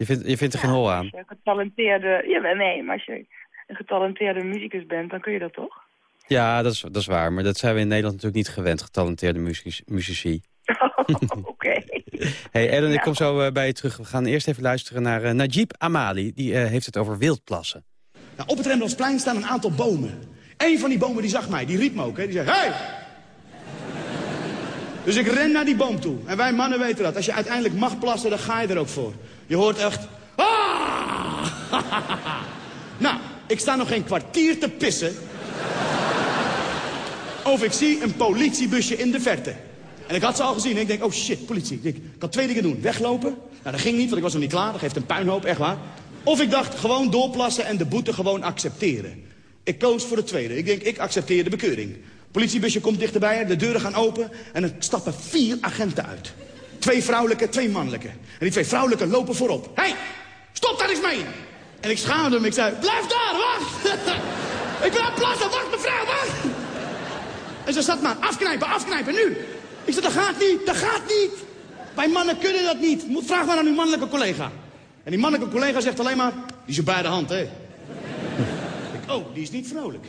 Je vindt, je vindt er Ja, geen hol aan. Als je een getalenteerde... Ja, nee, maar als je een getalenteerde muzikus bent, dan kun je dat toch? Ja, dat is, dat is waar. Maar dat zijn we in Nederland natuurlijk niet gewend, getalenteerde muzici- muzici. Oké. Hey Ellen, ik kom zo eh, bij je terug. We gaan eerst even luisteren naar eh, Najib Amali. Die eh, heeft het over wildplassen. Nou, op het Rembrandtsplein staan een aantal bomen. Eén van die bomen die zag mij, die riep me ook. Hè. Die zei, hey! Dus ik ren naar die boom toe. En wij mannen weten dat. Als je uiteindelijk mag plassen, dan ga je er ook voor. Je hoort echt... Ah! nou, ik sta nog geen kwartier te pissen. Of ik zie een politiebusje in de verte. En ik had ze al gezien. En ik denk, oh shit, politie. Ik, ik kan twee dingen doen. Weglopen. Nou, dat ging niet, want ik was nog niet klaar. Dat geeft een puinhoop, echt waar. Of ik dacht, gewoon doorplassen en de boete gewoon accepteren. Ik koos voor het tweede. Ik denk, ik accepteer de bekeuring. Politiebusje komt dichterbij, de deuren gaan open... en er stappen vier agenten uit. Twee vrouwelijke, twee mannelijke. En die twee vrouwelijke lopen voorop. Hé, hey, stop daar eens mee! En ik schaamde me, ik zei, blijf daar, wacht! ik ben aan plassen, wacht mevrouw, wacht! En ze zat maar, afknijpen, afknijpen, nu! Ik zei, dat gaat niet, dat gaat niet! Wij mannen kunnen dat niet. Vraag maar aan uw mannelijke collega. En die mannelijke collega zegt alleen maar, die is er bij de hand, hè? ik, oh, die is niet vrolijk.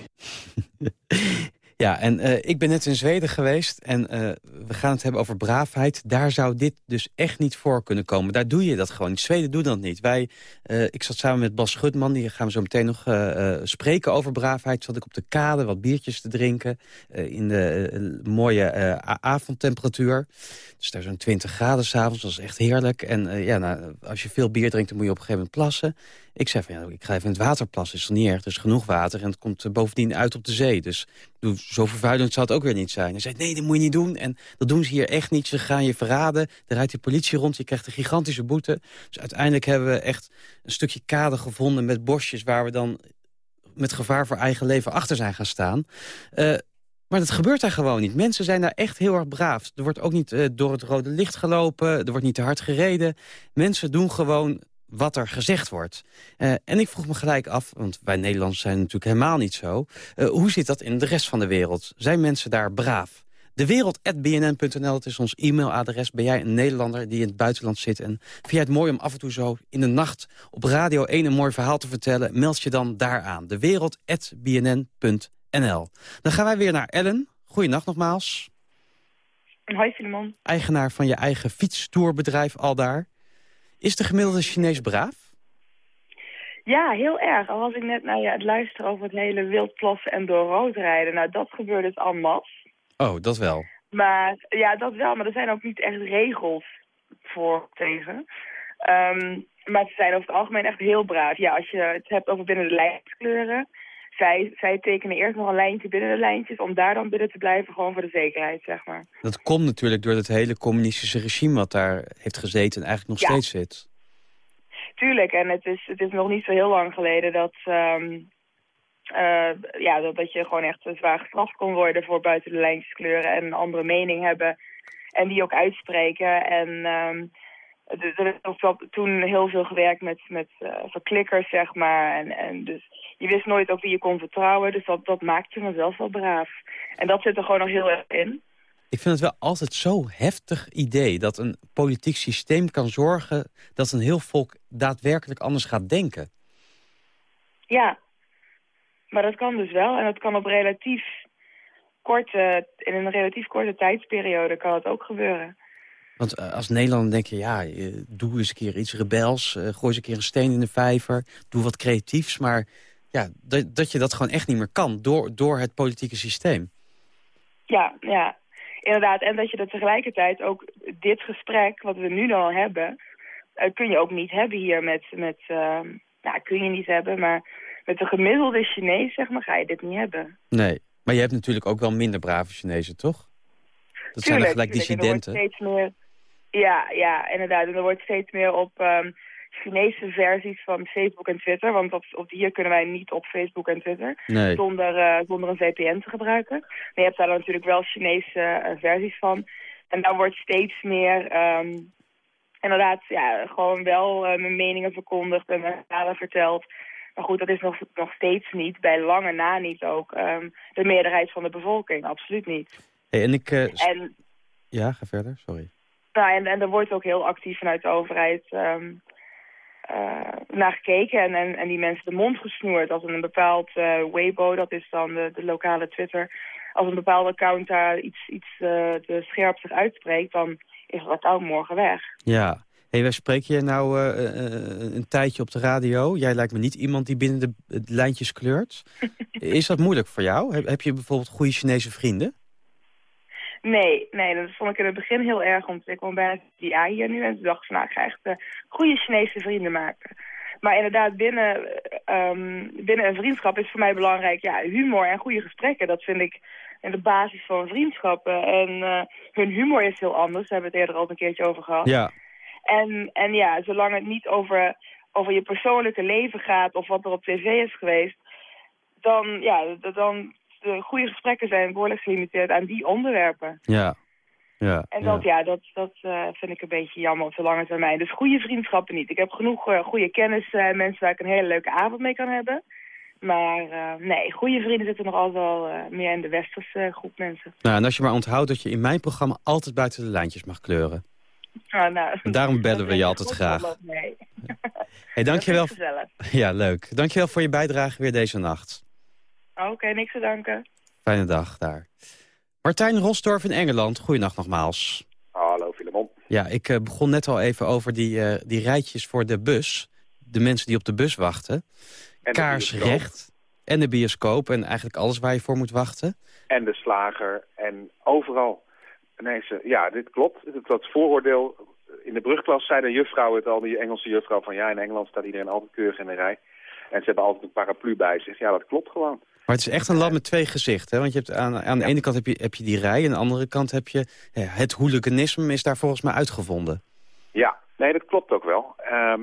Ja, en eh, ik ben net in Zweden geweest en eh, we gaan het hebben over braafheid. Daar zou dit dus echt niet voor kunnen komen. Daar doe je dat gewoon niet. Zweden doen dat niet. Wij, eh, ik zat samen met Bas Schutman, die gaan we zo meteen nog spreken over braafheid. Zat ik op de kade wat biertjes te drinken in de mooie avondtemperatuur. Dus daar zo'n 20 graden s'avonds, dat is echt heerlijk. En ja, nou, als je veel bier drinkt, dan moet je op een gegeven moment plassen. Ik zei van, ja, ik ga even in het water plassen. Is niet erg, er is genoeg water en het komt bovendien uit op de zee. Dus zo vervuilend zou het ook weer niet zijn. Hij zei, nee, dat moet je niet doen. En dat doen ze hier echt niet. Ze gaan je verraden. Er rijdt de politie rond. Je krijgt een gigantische boete. Dus uiteindelijk hebben we echt een stukje kade gevonden met bosjes... waar we dan met gevaar voor eigen leven achter zijn gaan staan. Eh, maar dat gebeurt daar gewoon niet. Mensen zijn daar echt heel erg braaf. Er wordt ook niet eh, door het rode licht gelopen. Er wordt niet te hard gereden. Mensen doen gewoon wat er gezegd wordt. Eh, en ik vroeg me gelijk af, want wij Nederlanders zijn natuurlijk helemaal niet zo... eh, hoe zit dat in de rest van de wereld? Zijn mensen daar braaf? Dewereld.bnn.nl, dat is ons e-mailadres. Ben jij een Nederlander die in het buitenland zit... en vind jij het mooi om af en toe zo in de nacht op Radio 1 een mooi verhaal te vertellen... meld je dan daar aan. Dewereld.bnn.nl. Dan gaan wij weer naar Ellen. Goeienacht nogmaals. Hoi Filemon. Eigenaar van je eigen fietstourbedrijf al daar. Is de gemiddelde Chinees braaf? Ja, heel erg. Al was ik net naar je aan het luisteren over het hele wildplassen en door rood rijden. Nou, dat gebeurt dus en masse. Oh, dat wel. Maar ja, dat wel. Maar er zijn ook niet echt regels voor tegen. Ehm, maar ze zijn over het algemeen echt heel braaf. Ja, als je het hebt over binnen de lijntjeskleuren. Zij, zij tekenen eerst nog een lijntje binnen de lijntjes... om daar dan binnen te blijven, gewoon voor de zekerheid, zeg maar. Dat komt natuurlijk door het hele communistische regime... wat daar heeft gezeten en eigenlijk nog Ja. steeds zit. Tuurlijk, en het is, het is nog niet zo heel lang geleden dat, ehm, eh, ja, dat, dat je gewoon echt zwaar gestraft kon worden voor buiten de lijntjes kleuren en een andere mening hebben en die ook uitspreken. En ehm, er is ook toen heel veel gewerkt met, met eh, verklikkers, zeg maar. En, en dus je wist nooit ook wie je kon vertrouwen, dus dat, dat maakte me zelf wel braaf. En dat zit er gewoon nog heel erg in. Ik vind het wel altijd zo heftig idee... dat een politiek systeem kan zorgen... dat een heel volk daadwerkelijk anders gaat denken. Ja, maar dat kan dus wel. En dat kan op relatief korte, in een relatief korte tijdsperiode kan het ook gebeuren. Want eh, als Nederlander denk je, ja, eh, doe eens een keer iets rebels... eh, gooi eens een keer een steen in de vijver, doe wat creatiefs... maar ja, dat, dat je dat gewoon echt niet meer kan door, door het politieke systeem. Ja, ja, inderdaad. En dat je er tegelijkertijd ook dit gesprek, wat we nu al hebben... eh, kun je ook niet hebben hier met... met uh, nou, kun je niet hebben, maar met de gemiddelde Chinees, zeg maar, ga je dit niet hebben. Nee, maar je hebt natuurlijk ook wel minder brave Chinezen, toch? Dat zijn dan gelijk dissidenten. steeds meer, ja, ja, inderdaad. En er wordt steeds meer op um, Chinese versies van Facebook en Twitter. Want op, op hier kunnen wij niet op Facebook en Twitter. Nee. Zonder, eh, zonder een VPN te gebruiken. Maar je hebt daar natuurlijk wel Chinese eh, versies van. En daar wordt steeds meer... ehm, inderdaad, ja, gewoon wel eh, mijn meningen verkondigd en mijn verhalen verteld. Maar goed, dat is nog, nog steeds niet, bij lange na niet ook, ehm, de meerderheid van de bevolking. Absoluut niet. Hey, en ik... En Ja, ga verder, sorry. Nou, en, en er wordt ook heel actief vanuit de overheid ehm, eh, naar gekeken en, en, en die mensen de mond gesnoerd. Als een bepaald eh, Weibo, dat is dan de, de lokale Twitter, als een bepaalde account daar iets, iets eh te scherp zich uitspreekt, dan is dat account morgen weg. Ja. Hey, wij spreken je nou eh, eh, een tijdje op de radio. Jij lijkt me niet iemand die binnen de, de lijntjes kleurt. Is dat moeilijk voor jou? Heb, heb je bijvoorbeeld goede Chinese vrienden? Nee, nee, dat vond ik in het begin heel erg, want ik woon bijna die hier nu en toen dacht ik van nou, ik ga echt eh, goede Chinese vrienden maken. Maar inderdaad, binnen, eh, ehm, binnen een vriendschap is voor mij belangrijk ja, humor en goede gesprekken. Dat vind ik in de basis van vriendschappen. En eh, hun humor is heel anders, daar hebben we het eerder al een keertje over gehad. Ja. En, en ja, zolang het niet over, over je persoonlijke leven gaat of wat er op tv is geweest, dan, ja, dan de goede gesprekken zijn behoorlijk gelimiteerd aan die onderwerpen. Ja. Ja. En dat, ja, dat, dat eh, vind ik een beetje jammer op de lange termijn. Dus goede vriendschappen niet. Ik heb genoeg eh, goede kennis, eh, mensen waar ik een hele leuke avond mee kan hebben. Maar eh, nee, goede vrienden zitten nog altijd wel eh, meer in de westerse eh, groep mensen. Nou, en als je maar onthoudt dat je in mijn programma altijd buiten de lijntjes mag kleuren. Nou, nou, En daarom bellen we je altijd graag. Nee. Hey, dankjewel. Ja, leuk. Dankjewel voor je bijdrage weer deze nacht. Oké, niks te danken. Fijne dag daar. Martijn Rosdorf in Engeland, goeienacht nogmaals. Hallo Filemon. Ja, ik eh, begon net al even over die, eh, die rijtjes voor de bus. De mensen die op de bus wachten. Kaarsrecht. En de bioscoop en eigenlijk alles waar je voor moet wachten. En de slager en overal. Nee, ze, ja, dit klopt. Dat, dat vooroordeel. In de brugklas zei de juffrouw het al, die Engelse juffrouw, van ja, in Engeland staat iedereen altijd keurig in de rij. En ze hebben altijd een paraplu bij zich. Ja, dat klopt gewoon. Maar het is echt een land met twee gezichten. hè? Want je hebt aan, aan de ene kant heb je, heb je die rij... en aan de andere kant heb je... ja, het hooliganisme is daar volgens mij uitgevonden. Ja, nee, dat klopt ook wel. Ehm,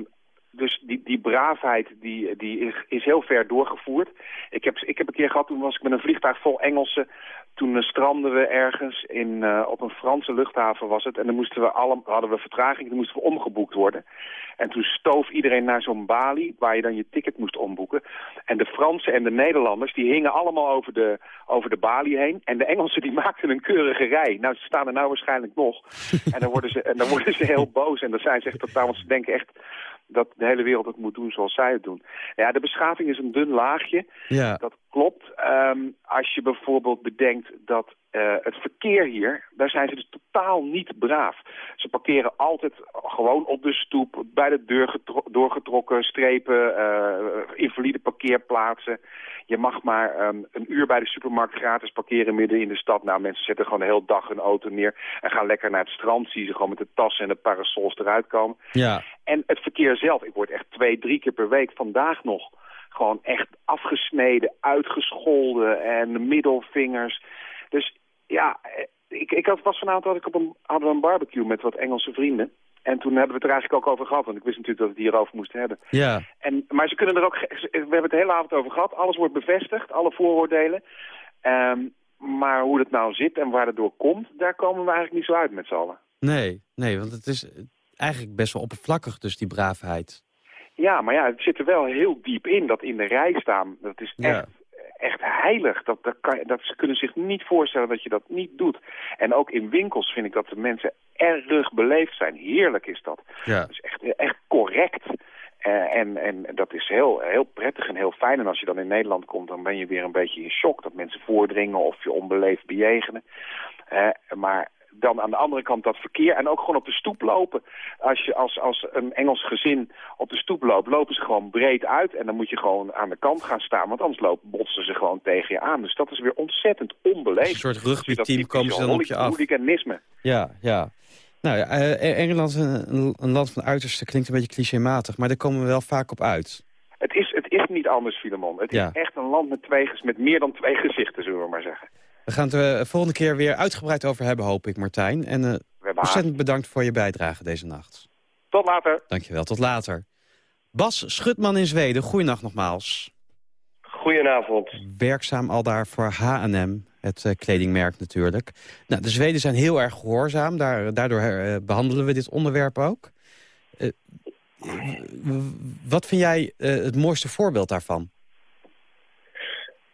dus die, die braafheid die, die is, is heel ver doorgevoerd. Ik heb, ik heb een keer gehad, toen was ik met een vliegtuig vol Engelsen. Toen eh, stranden we ergens in, eh, op een Franse luchthaven was het. En dan moesten we alle, hadden we vertraging, dan moesten we omgeboekt worden. En toen stoof iedereen naar zo'n balie waar je dan je ticket moest omboeken. En de Fransen en de Nederlanders die hingen allemaal over de, over de balie heen. En de Engelsen die maakten een keurige rij. Nou, ze staan er nou waarschijnlijk nog. en, dan worden ze, en dan worden ze heel boos. En dan zijn ze echt totaal, want ze denken echt dat de hele wereld het moet doen zoals zij het doen. Ja, de beschaving is een dun laagje. Ja. Dat klopt. Ehm, als je bijvoorbeeld bedenkt dat eh, het verkeer hier, daar zijn ze dus totaal niet braaf. Ze parkeren altijd gewoon op de stoep, bij de deur getro- doorgetrokken strepen, eh, invalide parkeerplaatsen. Je mag maar ehm, een uur bij de supermarkt gratis parkeren midden in de stad. Nou, mensen zetten gewoon de hele dag hun auto neer en gaan lekker naar het strand. Zie ze gewoon met de tassen en de parasols eruit komen. Ja. En het verkeer zelf, ik word echt twee, drie keer per week vandaag nog gewoon echt afgesneden, uitgescholden en middelvingers. Dus ja, eh, ik, ik had, was vanavond had ik op een, hadden we een barbecue met wat Engelse vrienden. En toen hebben we het er eigenlijk ook over gehad, want ik wist natuurlijk dat we het hierover moesten hebben. Ja. En, maar ze kunnen er ook, we hebben het de hele avond over gehad, alles wordt bevestigd, alle vooroordelen. Ehm, maar hoe het nou zit en waar het door komt, daar komen we eigenlijk niet zo uit met z'n allen. Nee, nee, want het is eigenlijk best wel oppervlakkig dus, die braafheid. Ja, maar ja, het zit er wel heel diep in, dat in de rij staan. Dat is Ja. echt, echt heilig. Dat, dat kan, dat, ze kunnen zich niet voorstellen dat je dat niet doet. En ook in winkels vind ik dat de mensen erg beleefd zijn. Heerlijk is dat. Ja. Dat is echt, echt correct. Eh, en, en dat is heel, heel prettig en heel fijn. En als je dan in Nederland komt, dan ben je weer een beetje in shock. Dat mensen voordringen of je onbeleefd bejegenen. Eh, maar dan aan de andere kant dat verkeer en ook gewoon op de stoep lopen. Als je als, als een Engels gezin op de stoep loopt, lopen ze gewoon breed uit. En dan moet je gewoon aan de kant gaan staan, want anders lopen, botsen ze gewoon tegen je aan. Dus dat is weer ontzettend onbeleefd. Een soort rugbyteam komen ze dan op je af. hooliganisme. Ja, ja. Nou ja, eh, Engeland is een, een land van uiterste, klinkt een beetje clichématig, maar daar komen we wel vaak op uit. Het is, het is niet anders, Filemon. Het Ja. is echt een land met, twee, met meer dan twee gezichten, zullen we maar zeggen. We gaan het er eh, volgende keer weer uitgebreid over hebben, hoop ik, Martijn. En eh, ontzettend bedankt voor je bijdrage deze nacht. Tot later. Dankjewel, tot later. Bas Schutman in Zweden, goeienacht nogmaals. Goedenavond. Werkzaam al daar voor H&M, het uh, kledingmerk natuurlijk. Nou, de Zweden zijn heel erg gehoorzaam, daar, daardoor uh, behandelen we dit onderwerp ook. Uh, wat vind jij het mooiste voorbeeld daarvan?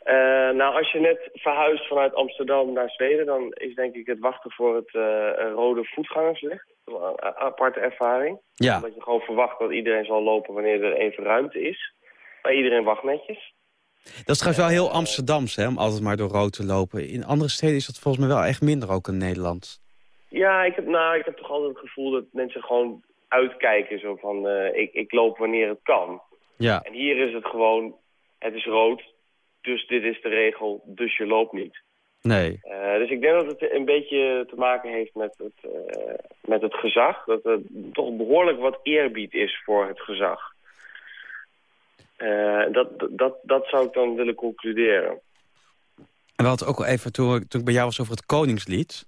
Uh, nou, als je net verhuist vanuit Amsterdam naar Zweden... dan is denk ik het wachten voor het uh, rode voetgangerslicht. Een aparte ervaring. Ja. Omdat je gewoon verwacht dat iedereen zal lopen wanneer er even ruimte is. Maar iedereen wacht netjes. Dat is trouwens wel heel Amsterdams, hè, om altijd maar door rood te lopen. In andere steden is dat volgens mij wel echt minder ook in Nederland. Ja, ik heb, nou, ik heb toch altijd het gevoel dat mensen gewoon uitkijken. Zo van, uh, ik, ik loop wanneer het kan. Ja. En hier is het gewoon, het is rood, dus dit is de regel, dus je loopt niet. Nee. Uh, dus ik denk dat het een beetje te maken heeft met het, uh, met het gezag. Dat er toch behoorlijk wat eerbied is voor het gezag. Uh, dat, dat, dat zou ik dan willen concluderen. En we hadden ook al even, toen, toen ik bij jou was over het Koningslied...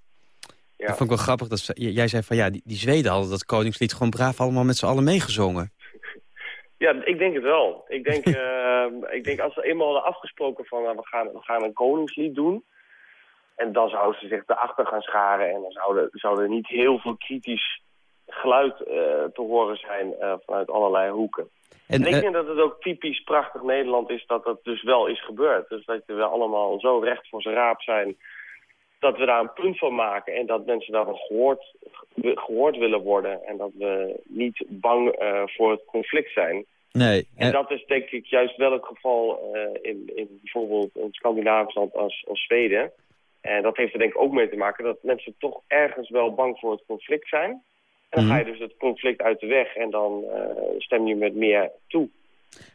Ja. Dat vond ik wel grappig. Dat jij zei van ja, die, die Zweden hadden dat Koningslied gewoon braaf allemaal met z'n allen meegezongen. Ja, ik denk het wel. Ik denk, uh, ik denk als we eenmaal hadden afgesproken van uh, we, gaan, we gaan een koningslied doen. En dan zouden ze zich erachter gaan scharen. En dan zouden, zou er niet heel veel kritisch geluid uh, te horen zijn vanuit allerlei hoeken. En, en ik denk dat het ook typisch prachtig Nederland is dat dat dus wel is gebeurd. Dus dat we allemaal zo recht voor zijn raap zijn dat we daar een punt van maken en dat mensen daarvan gehoord, gehoord willen worden. En dat we niet bang uh, voor het conflict zijn. Nee. En dat is denk ik juist wel het geval uh, in, in bijvoorbeeld een Scandinavisch land als, als Zweden. En dat heeft er denk ik ook mee te maken dat mensen toch ergens wel bang voor het conflict zijn. En dan mm. ga je dus het conflict uit de weg en dan stem je met meer toe.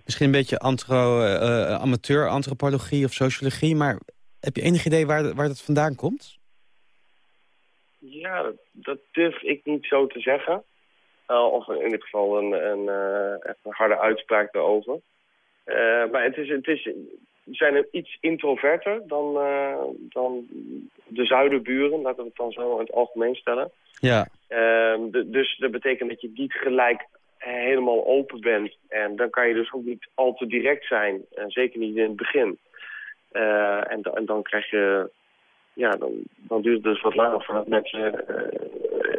Misschien een beetje antro, amateur antropologie of sociologie, maar heb je enig idee waar, waar dat vandaan komt? Ja, dat, durf ik niet zo te zeggen. Uh, of in ieder geval een, een, uh, echt een harde uitspraak daarover. Uh, maar het is, het is, zijn iets introverter dan, dan de zuidenburen, laten we het dan zo in het algemeen stellen. Ja. Ehm, dus dat betekent dat je niet gelijk helemaal open bent. En dan kan je dus ook niet al te direct zijn. En zeker niet in het begin. Uh, en, en, dan krijg je, ja, dan, dan duurt het dus wat langer voordat mensen uh,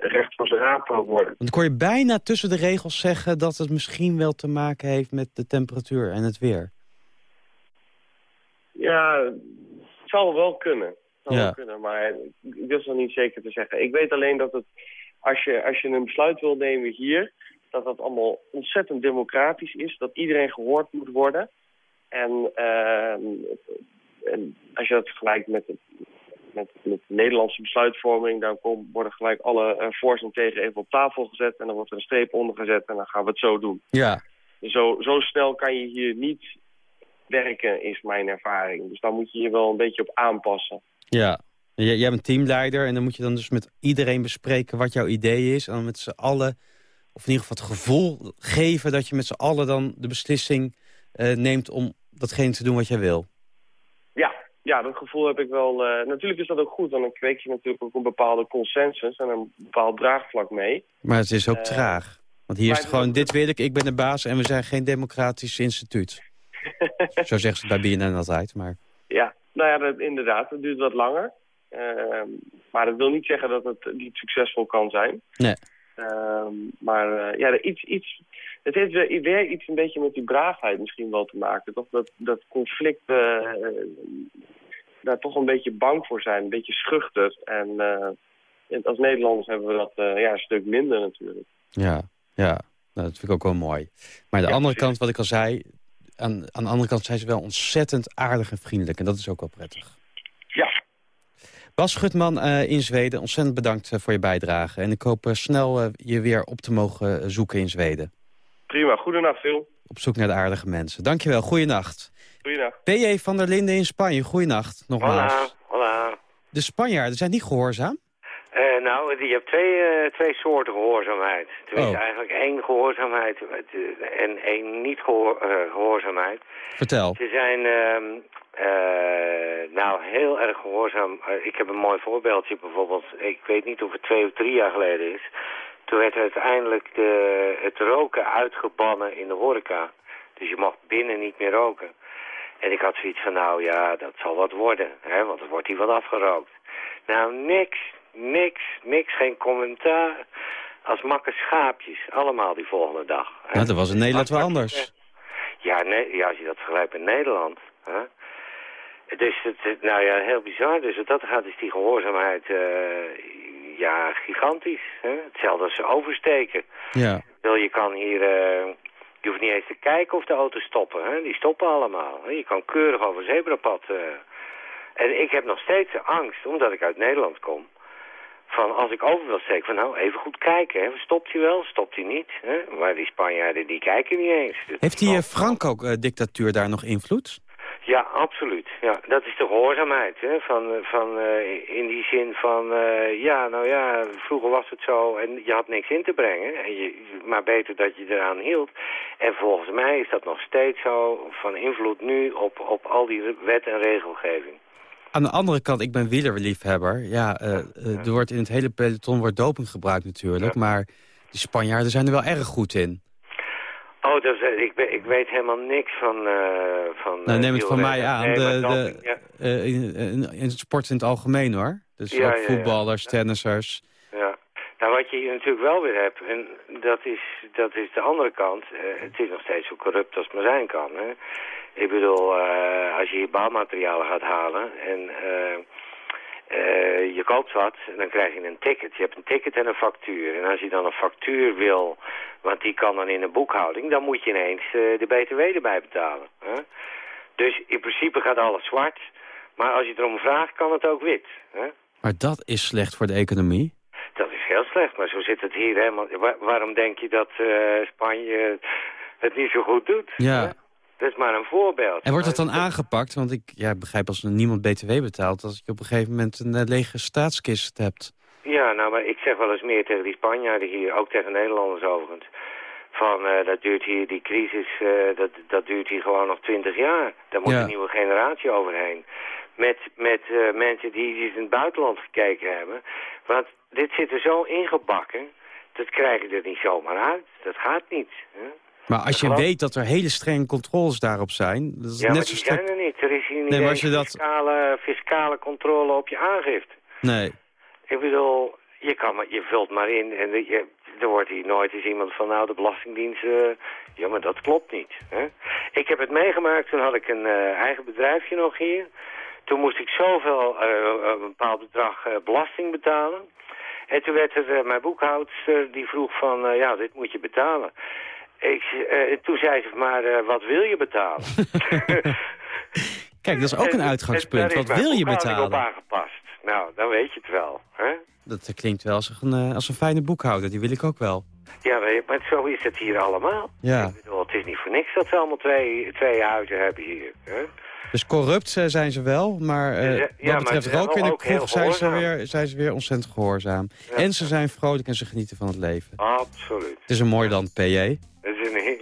recht voor zijn raap worden. Want kon je bijna tussen de regels zeggen dat het misschien wel te maken heeft met de temperatuur en het weer. Ja, het zou wel kunnen. Het zou ja. wel kunnen, maar ik durf nog niet zeker te zeggen. Ik weet alleen dat het, als je, als je een besluit wil nemen hier, dat dat allemaal ontzettend democratisch is. Dat iedereen gehoord moet worden. En, uh, en als je dat vergelijkt met, het, met, met de Nederlandse besluitvorming... dan kom, worden gelijk alle uh, voor's en tegen even op tafel gezet... en dan wordt er een streep onder gezet en dan gaan we het zo doen. Ja. Zo, zo snel kan je hier niet werken, is mijn ervaring. Dus daar moet je je wel een beetje op aanpassen. Ja. Jij, jij bent teamleider en dan moet je dan dus met iedereen bespreken wat jouw idee is... en dan met z'n allen, of in ieder geval het gevoel geven... dat je met z'n allen dan de beslissing uh, neemt om datgene te doen wat jij wil. Ja, dat gevoel heb ik wel. Uh, natuurlijk is dat ook goed, want dan kweek je natuurlijk ook een bepaalde consensus en een bepaald draagvlak mee. Maar het is ook uh, traag. Want hier is het gewoon, dit wil ik, ik ben de baas en we zijn geen democratisch instituut. Zo zeggen ze bij BNN altijd, maar... Ja, nou ja, dat, inderdaad, het duurt wat langer. Uh, maar dat wil niet zeggen dat het niet succesvol kan zijn. Nee. Uh, maar uh, ja, iets, iets, het heeft weer, weer, iets een beetje met die braafheid misschien wel te maken. Toch dat, dat conflict uh, daar toch een beetje bang voor zijn, een beetje schuchter. En als Nederlanders hebben we dat ja, een stuk minder natuurlijk. Ja, ja. Nou, dat vind ik ook wel mooi. Maar de ja, andere kant, wat ik al zei... Aan, aan de andere kant zijn ze wel ontzettend aardig en vriendelijk. En dat is ook wel prettig. Ja, Bas Schutman uh, in Zweden, ontzettend bedankt voor je bijdrage. En ik hoop snel je weer op te mogen zoeken in Zweden. Prima, goedenacht Phil. Op zoek naar de aardige mensen. Dankjewel, goeienacht. Goeienacht. P.J. van der Linden in Spanje, goeienacht. Nogmaals. Hola, hola. De Spanjaarden zijn niet gehoorzaam? nou, je hebt twee, twee soorten gehoorzaamheid. Tenminste, oh. eigenlijk één gehoorzaamheid en één niet-gehoorzaamheid. Vertel. Ze zijn uh, nou, heel erg gehoorzaam. Ik heb een mooi voorbeeldje bijvoorbeeld. Ik weet niet of het twee of drie jaar geleden is. Toen werd uiteindelijk de, het roken uitgebannen in de horeca. Dus je mocht binnen niet meer roken. En ik had zoiets van, nou ja, dat zal wat worden, hè, want er wordt hier wat afgerookt. Nou, niks, niks, niks, geen commentaar. Als makke schaapjes, allemaal die volgende dag. hè. Nou, dat was in Nederland wel anders. Ja, nee, ja, als je dat vergelijkt met Nederland. Hè? Dus het, nou ja, heel bizar. Dus wat dat gaat is die gehoorzaamheid eh, ja, gigantisch. Hè? Hetzelfde als oversteken. Ja. Wel, je kan hier... eh, je hoeft niet eens te kijken of de auto's stoppen. Hè? Die stoppen allemaal. Hè? Je kan keurig over zebrapad. eh. En ik heb nog steeds angst, omdat ik uit Nederland kom. Van als ik over wil steken, van nou, even goed kijken. Hè? Stopt hij wel, stopt hij niet? Hè? Maar die Spanjaarden, die kijken niet eens. Dus Heeft die eh, Franco-dictatuur daar nog invloed? Ja, absoluut. Ja, dat is de gehoorzaamheid. Hè? Van, van, eh, in die zin van, eh, ja, nou ja, vroeger was het zo en je had niks in te brengen. En je, maar beter dat je eraan hield. En volgens mij is dat nog steeds zo van invloed nu op, op al die wet en regelgeving. Aan de andere kant, ik ben wielerliefhebber. Ja, eh, er wordt in het hele peloton wordt doping gebruikt natuurlijk. Maar de Spanjaarden zijn er wel erg goed in. Oh, dat eh, ik, ik weet helemaal niks van... eh van Nou, eh, neem het van mij aan. Nee, de, de, ja. in, in, in sport in het algemeen hoor. Dus Ja, ook ja, ja. voetballers, tennissers. Ja. Nou, wat je hier natuurlijk wel weer hebt, en dat is, dat is de andere kant. het is nog steeds zo corrupt als het maar zijn kan. Hè? Ik bedoel, als je hier bouwmaterialen gaat halen en eh, je koopt wat, dan krijg je een ticket. Je hebt een ticket en een factuur. En als je dan een factuur wil, want die kan dan in een boekhouding, dan moet je ineens eh, de BTW erbij betalen. Hè? Dus in principe gaat alles zwart. Maar als je erom vraagt, kan het ook wit. Hè? Maar dat is slecht voor de economie. Dat is heel slecht, maar zo zit het hier helemaal. Wa- waarom denk je dat eh, Spanje het niet zo goed doet? Ja. Dat is maar een voorbeeld. En wordt dat dan aangepakt? Want ik ja, begrijp als niemand btw betaalt... dat je op een gegeven moment een eh, lege staatskist hebt. Ja, nou, maar ik zeg wel eens meer tegen die Spanjaarden hier, ook tegen Nederlanders overigens. Van, eh, dat duurt hier, die crisis, eh, dat, dat duurt hier gewoon nog twintig jaar. Daar moet Ja. een nieuwe generatie overheen. Met, met mensen die eens in het buitenland gekeken hebben. Want dit zit er zo ingebakken, dat krijg je er niet zomaar uit. Dat gaat niet. Hè? Maar als je weet dat er hele strenge controles daarop zijn... Dat is Ja, maar net zo die streng... zijn er niet. Er is hier niet Nee, maar eens je dat- fiscale, fiscale controle op je aangifte. Nee. Ik bedoel, je, kan maar, je vult maar in en je, er wordt hier nooit eens iemand van, nou, de Belastingdienst, eh, ja, maar dat klopt niet. Hè? Ik heb het meegemaakt, toen had ik een eh, eigen bedrijfje nog hier. Toen moest ik zoveel, eh, een bepaald bedrag belasting betalen. En toen werd er, mijn boekhoudster, die vroeg van, ja, dit moet je betalen. Ik, eh, toen zei ze, maar eh, wat wil je betalen? Kijk, dat is ook een En- uitgangspunt. daar Wat is wil je boekhouding op betalen? aangepast. Nou, dan weet je het wel. Hè? Dat klinkt wel als een, eh, als een fijne boekhouder. Die wil ik ook wel. Ja, maar, maar zo is het hier allemaal. Ja. Ik bedoel, het is niet voor niks dat we allemaal twee, twee huizen hebben hier. Hè? Dus corrupt eh, zijn ze wel, maar Ja, ja, wat maar betreft zijn roken in de ook kroeg zijn ze, weer, zijn ze weer ontzettend gehoorzaam. En ze zijn vrolijk en ze genieten van het leven. Absoluut. Het is een mooi land, PJ.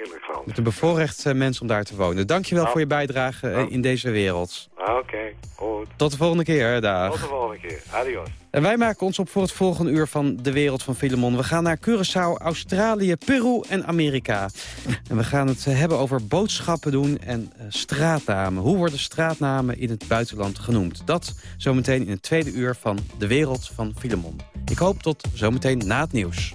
Het is een heerlijk land. Met een bevoorrecht eh, mens om daar te wonen. Dankjewel voor je bijdrage eh, in deze wereld. Oké, goed. Tot de volgende keer, dag. Tot de volgende keer. Adios. En wij maken ons op voor het volgende uur van De Wereld van Filemon. We gaan naar Curaçao, Australië, Peru en Amerika. En we gaan het eh, hebben over boodschappen doen en straatnamen. Hoe worden straatnamen in het buitenland genoemd? Dat zometeen in het tweede uur van De Wereld van Filemon. Ik hoop tot zometeen na het nieuws.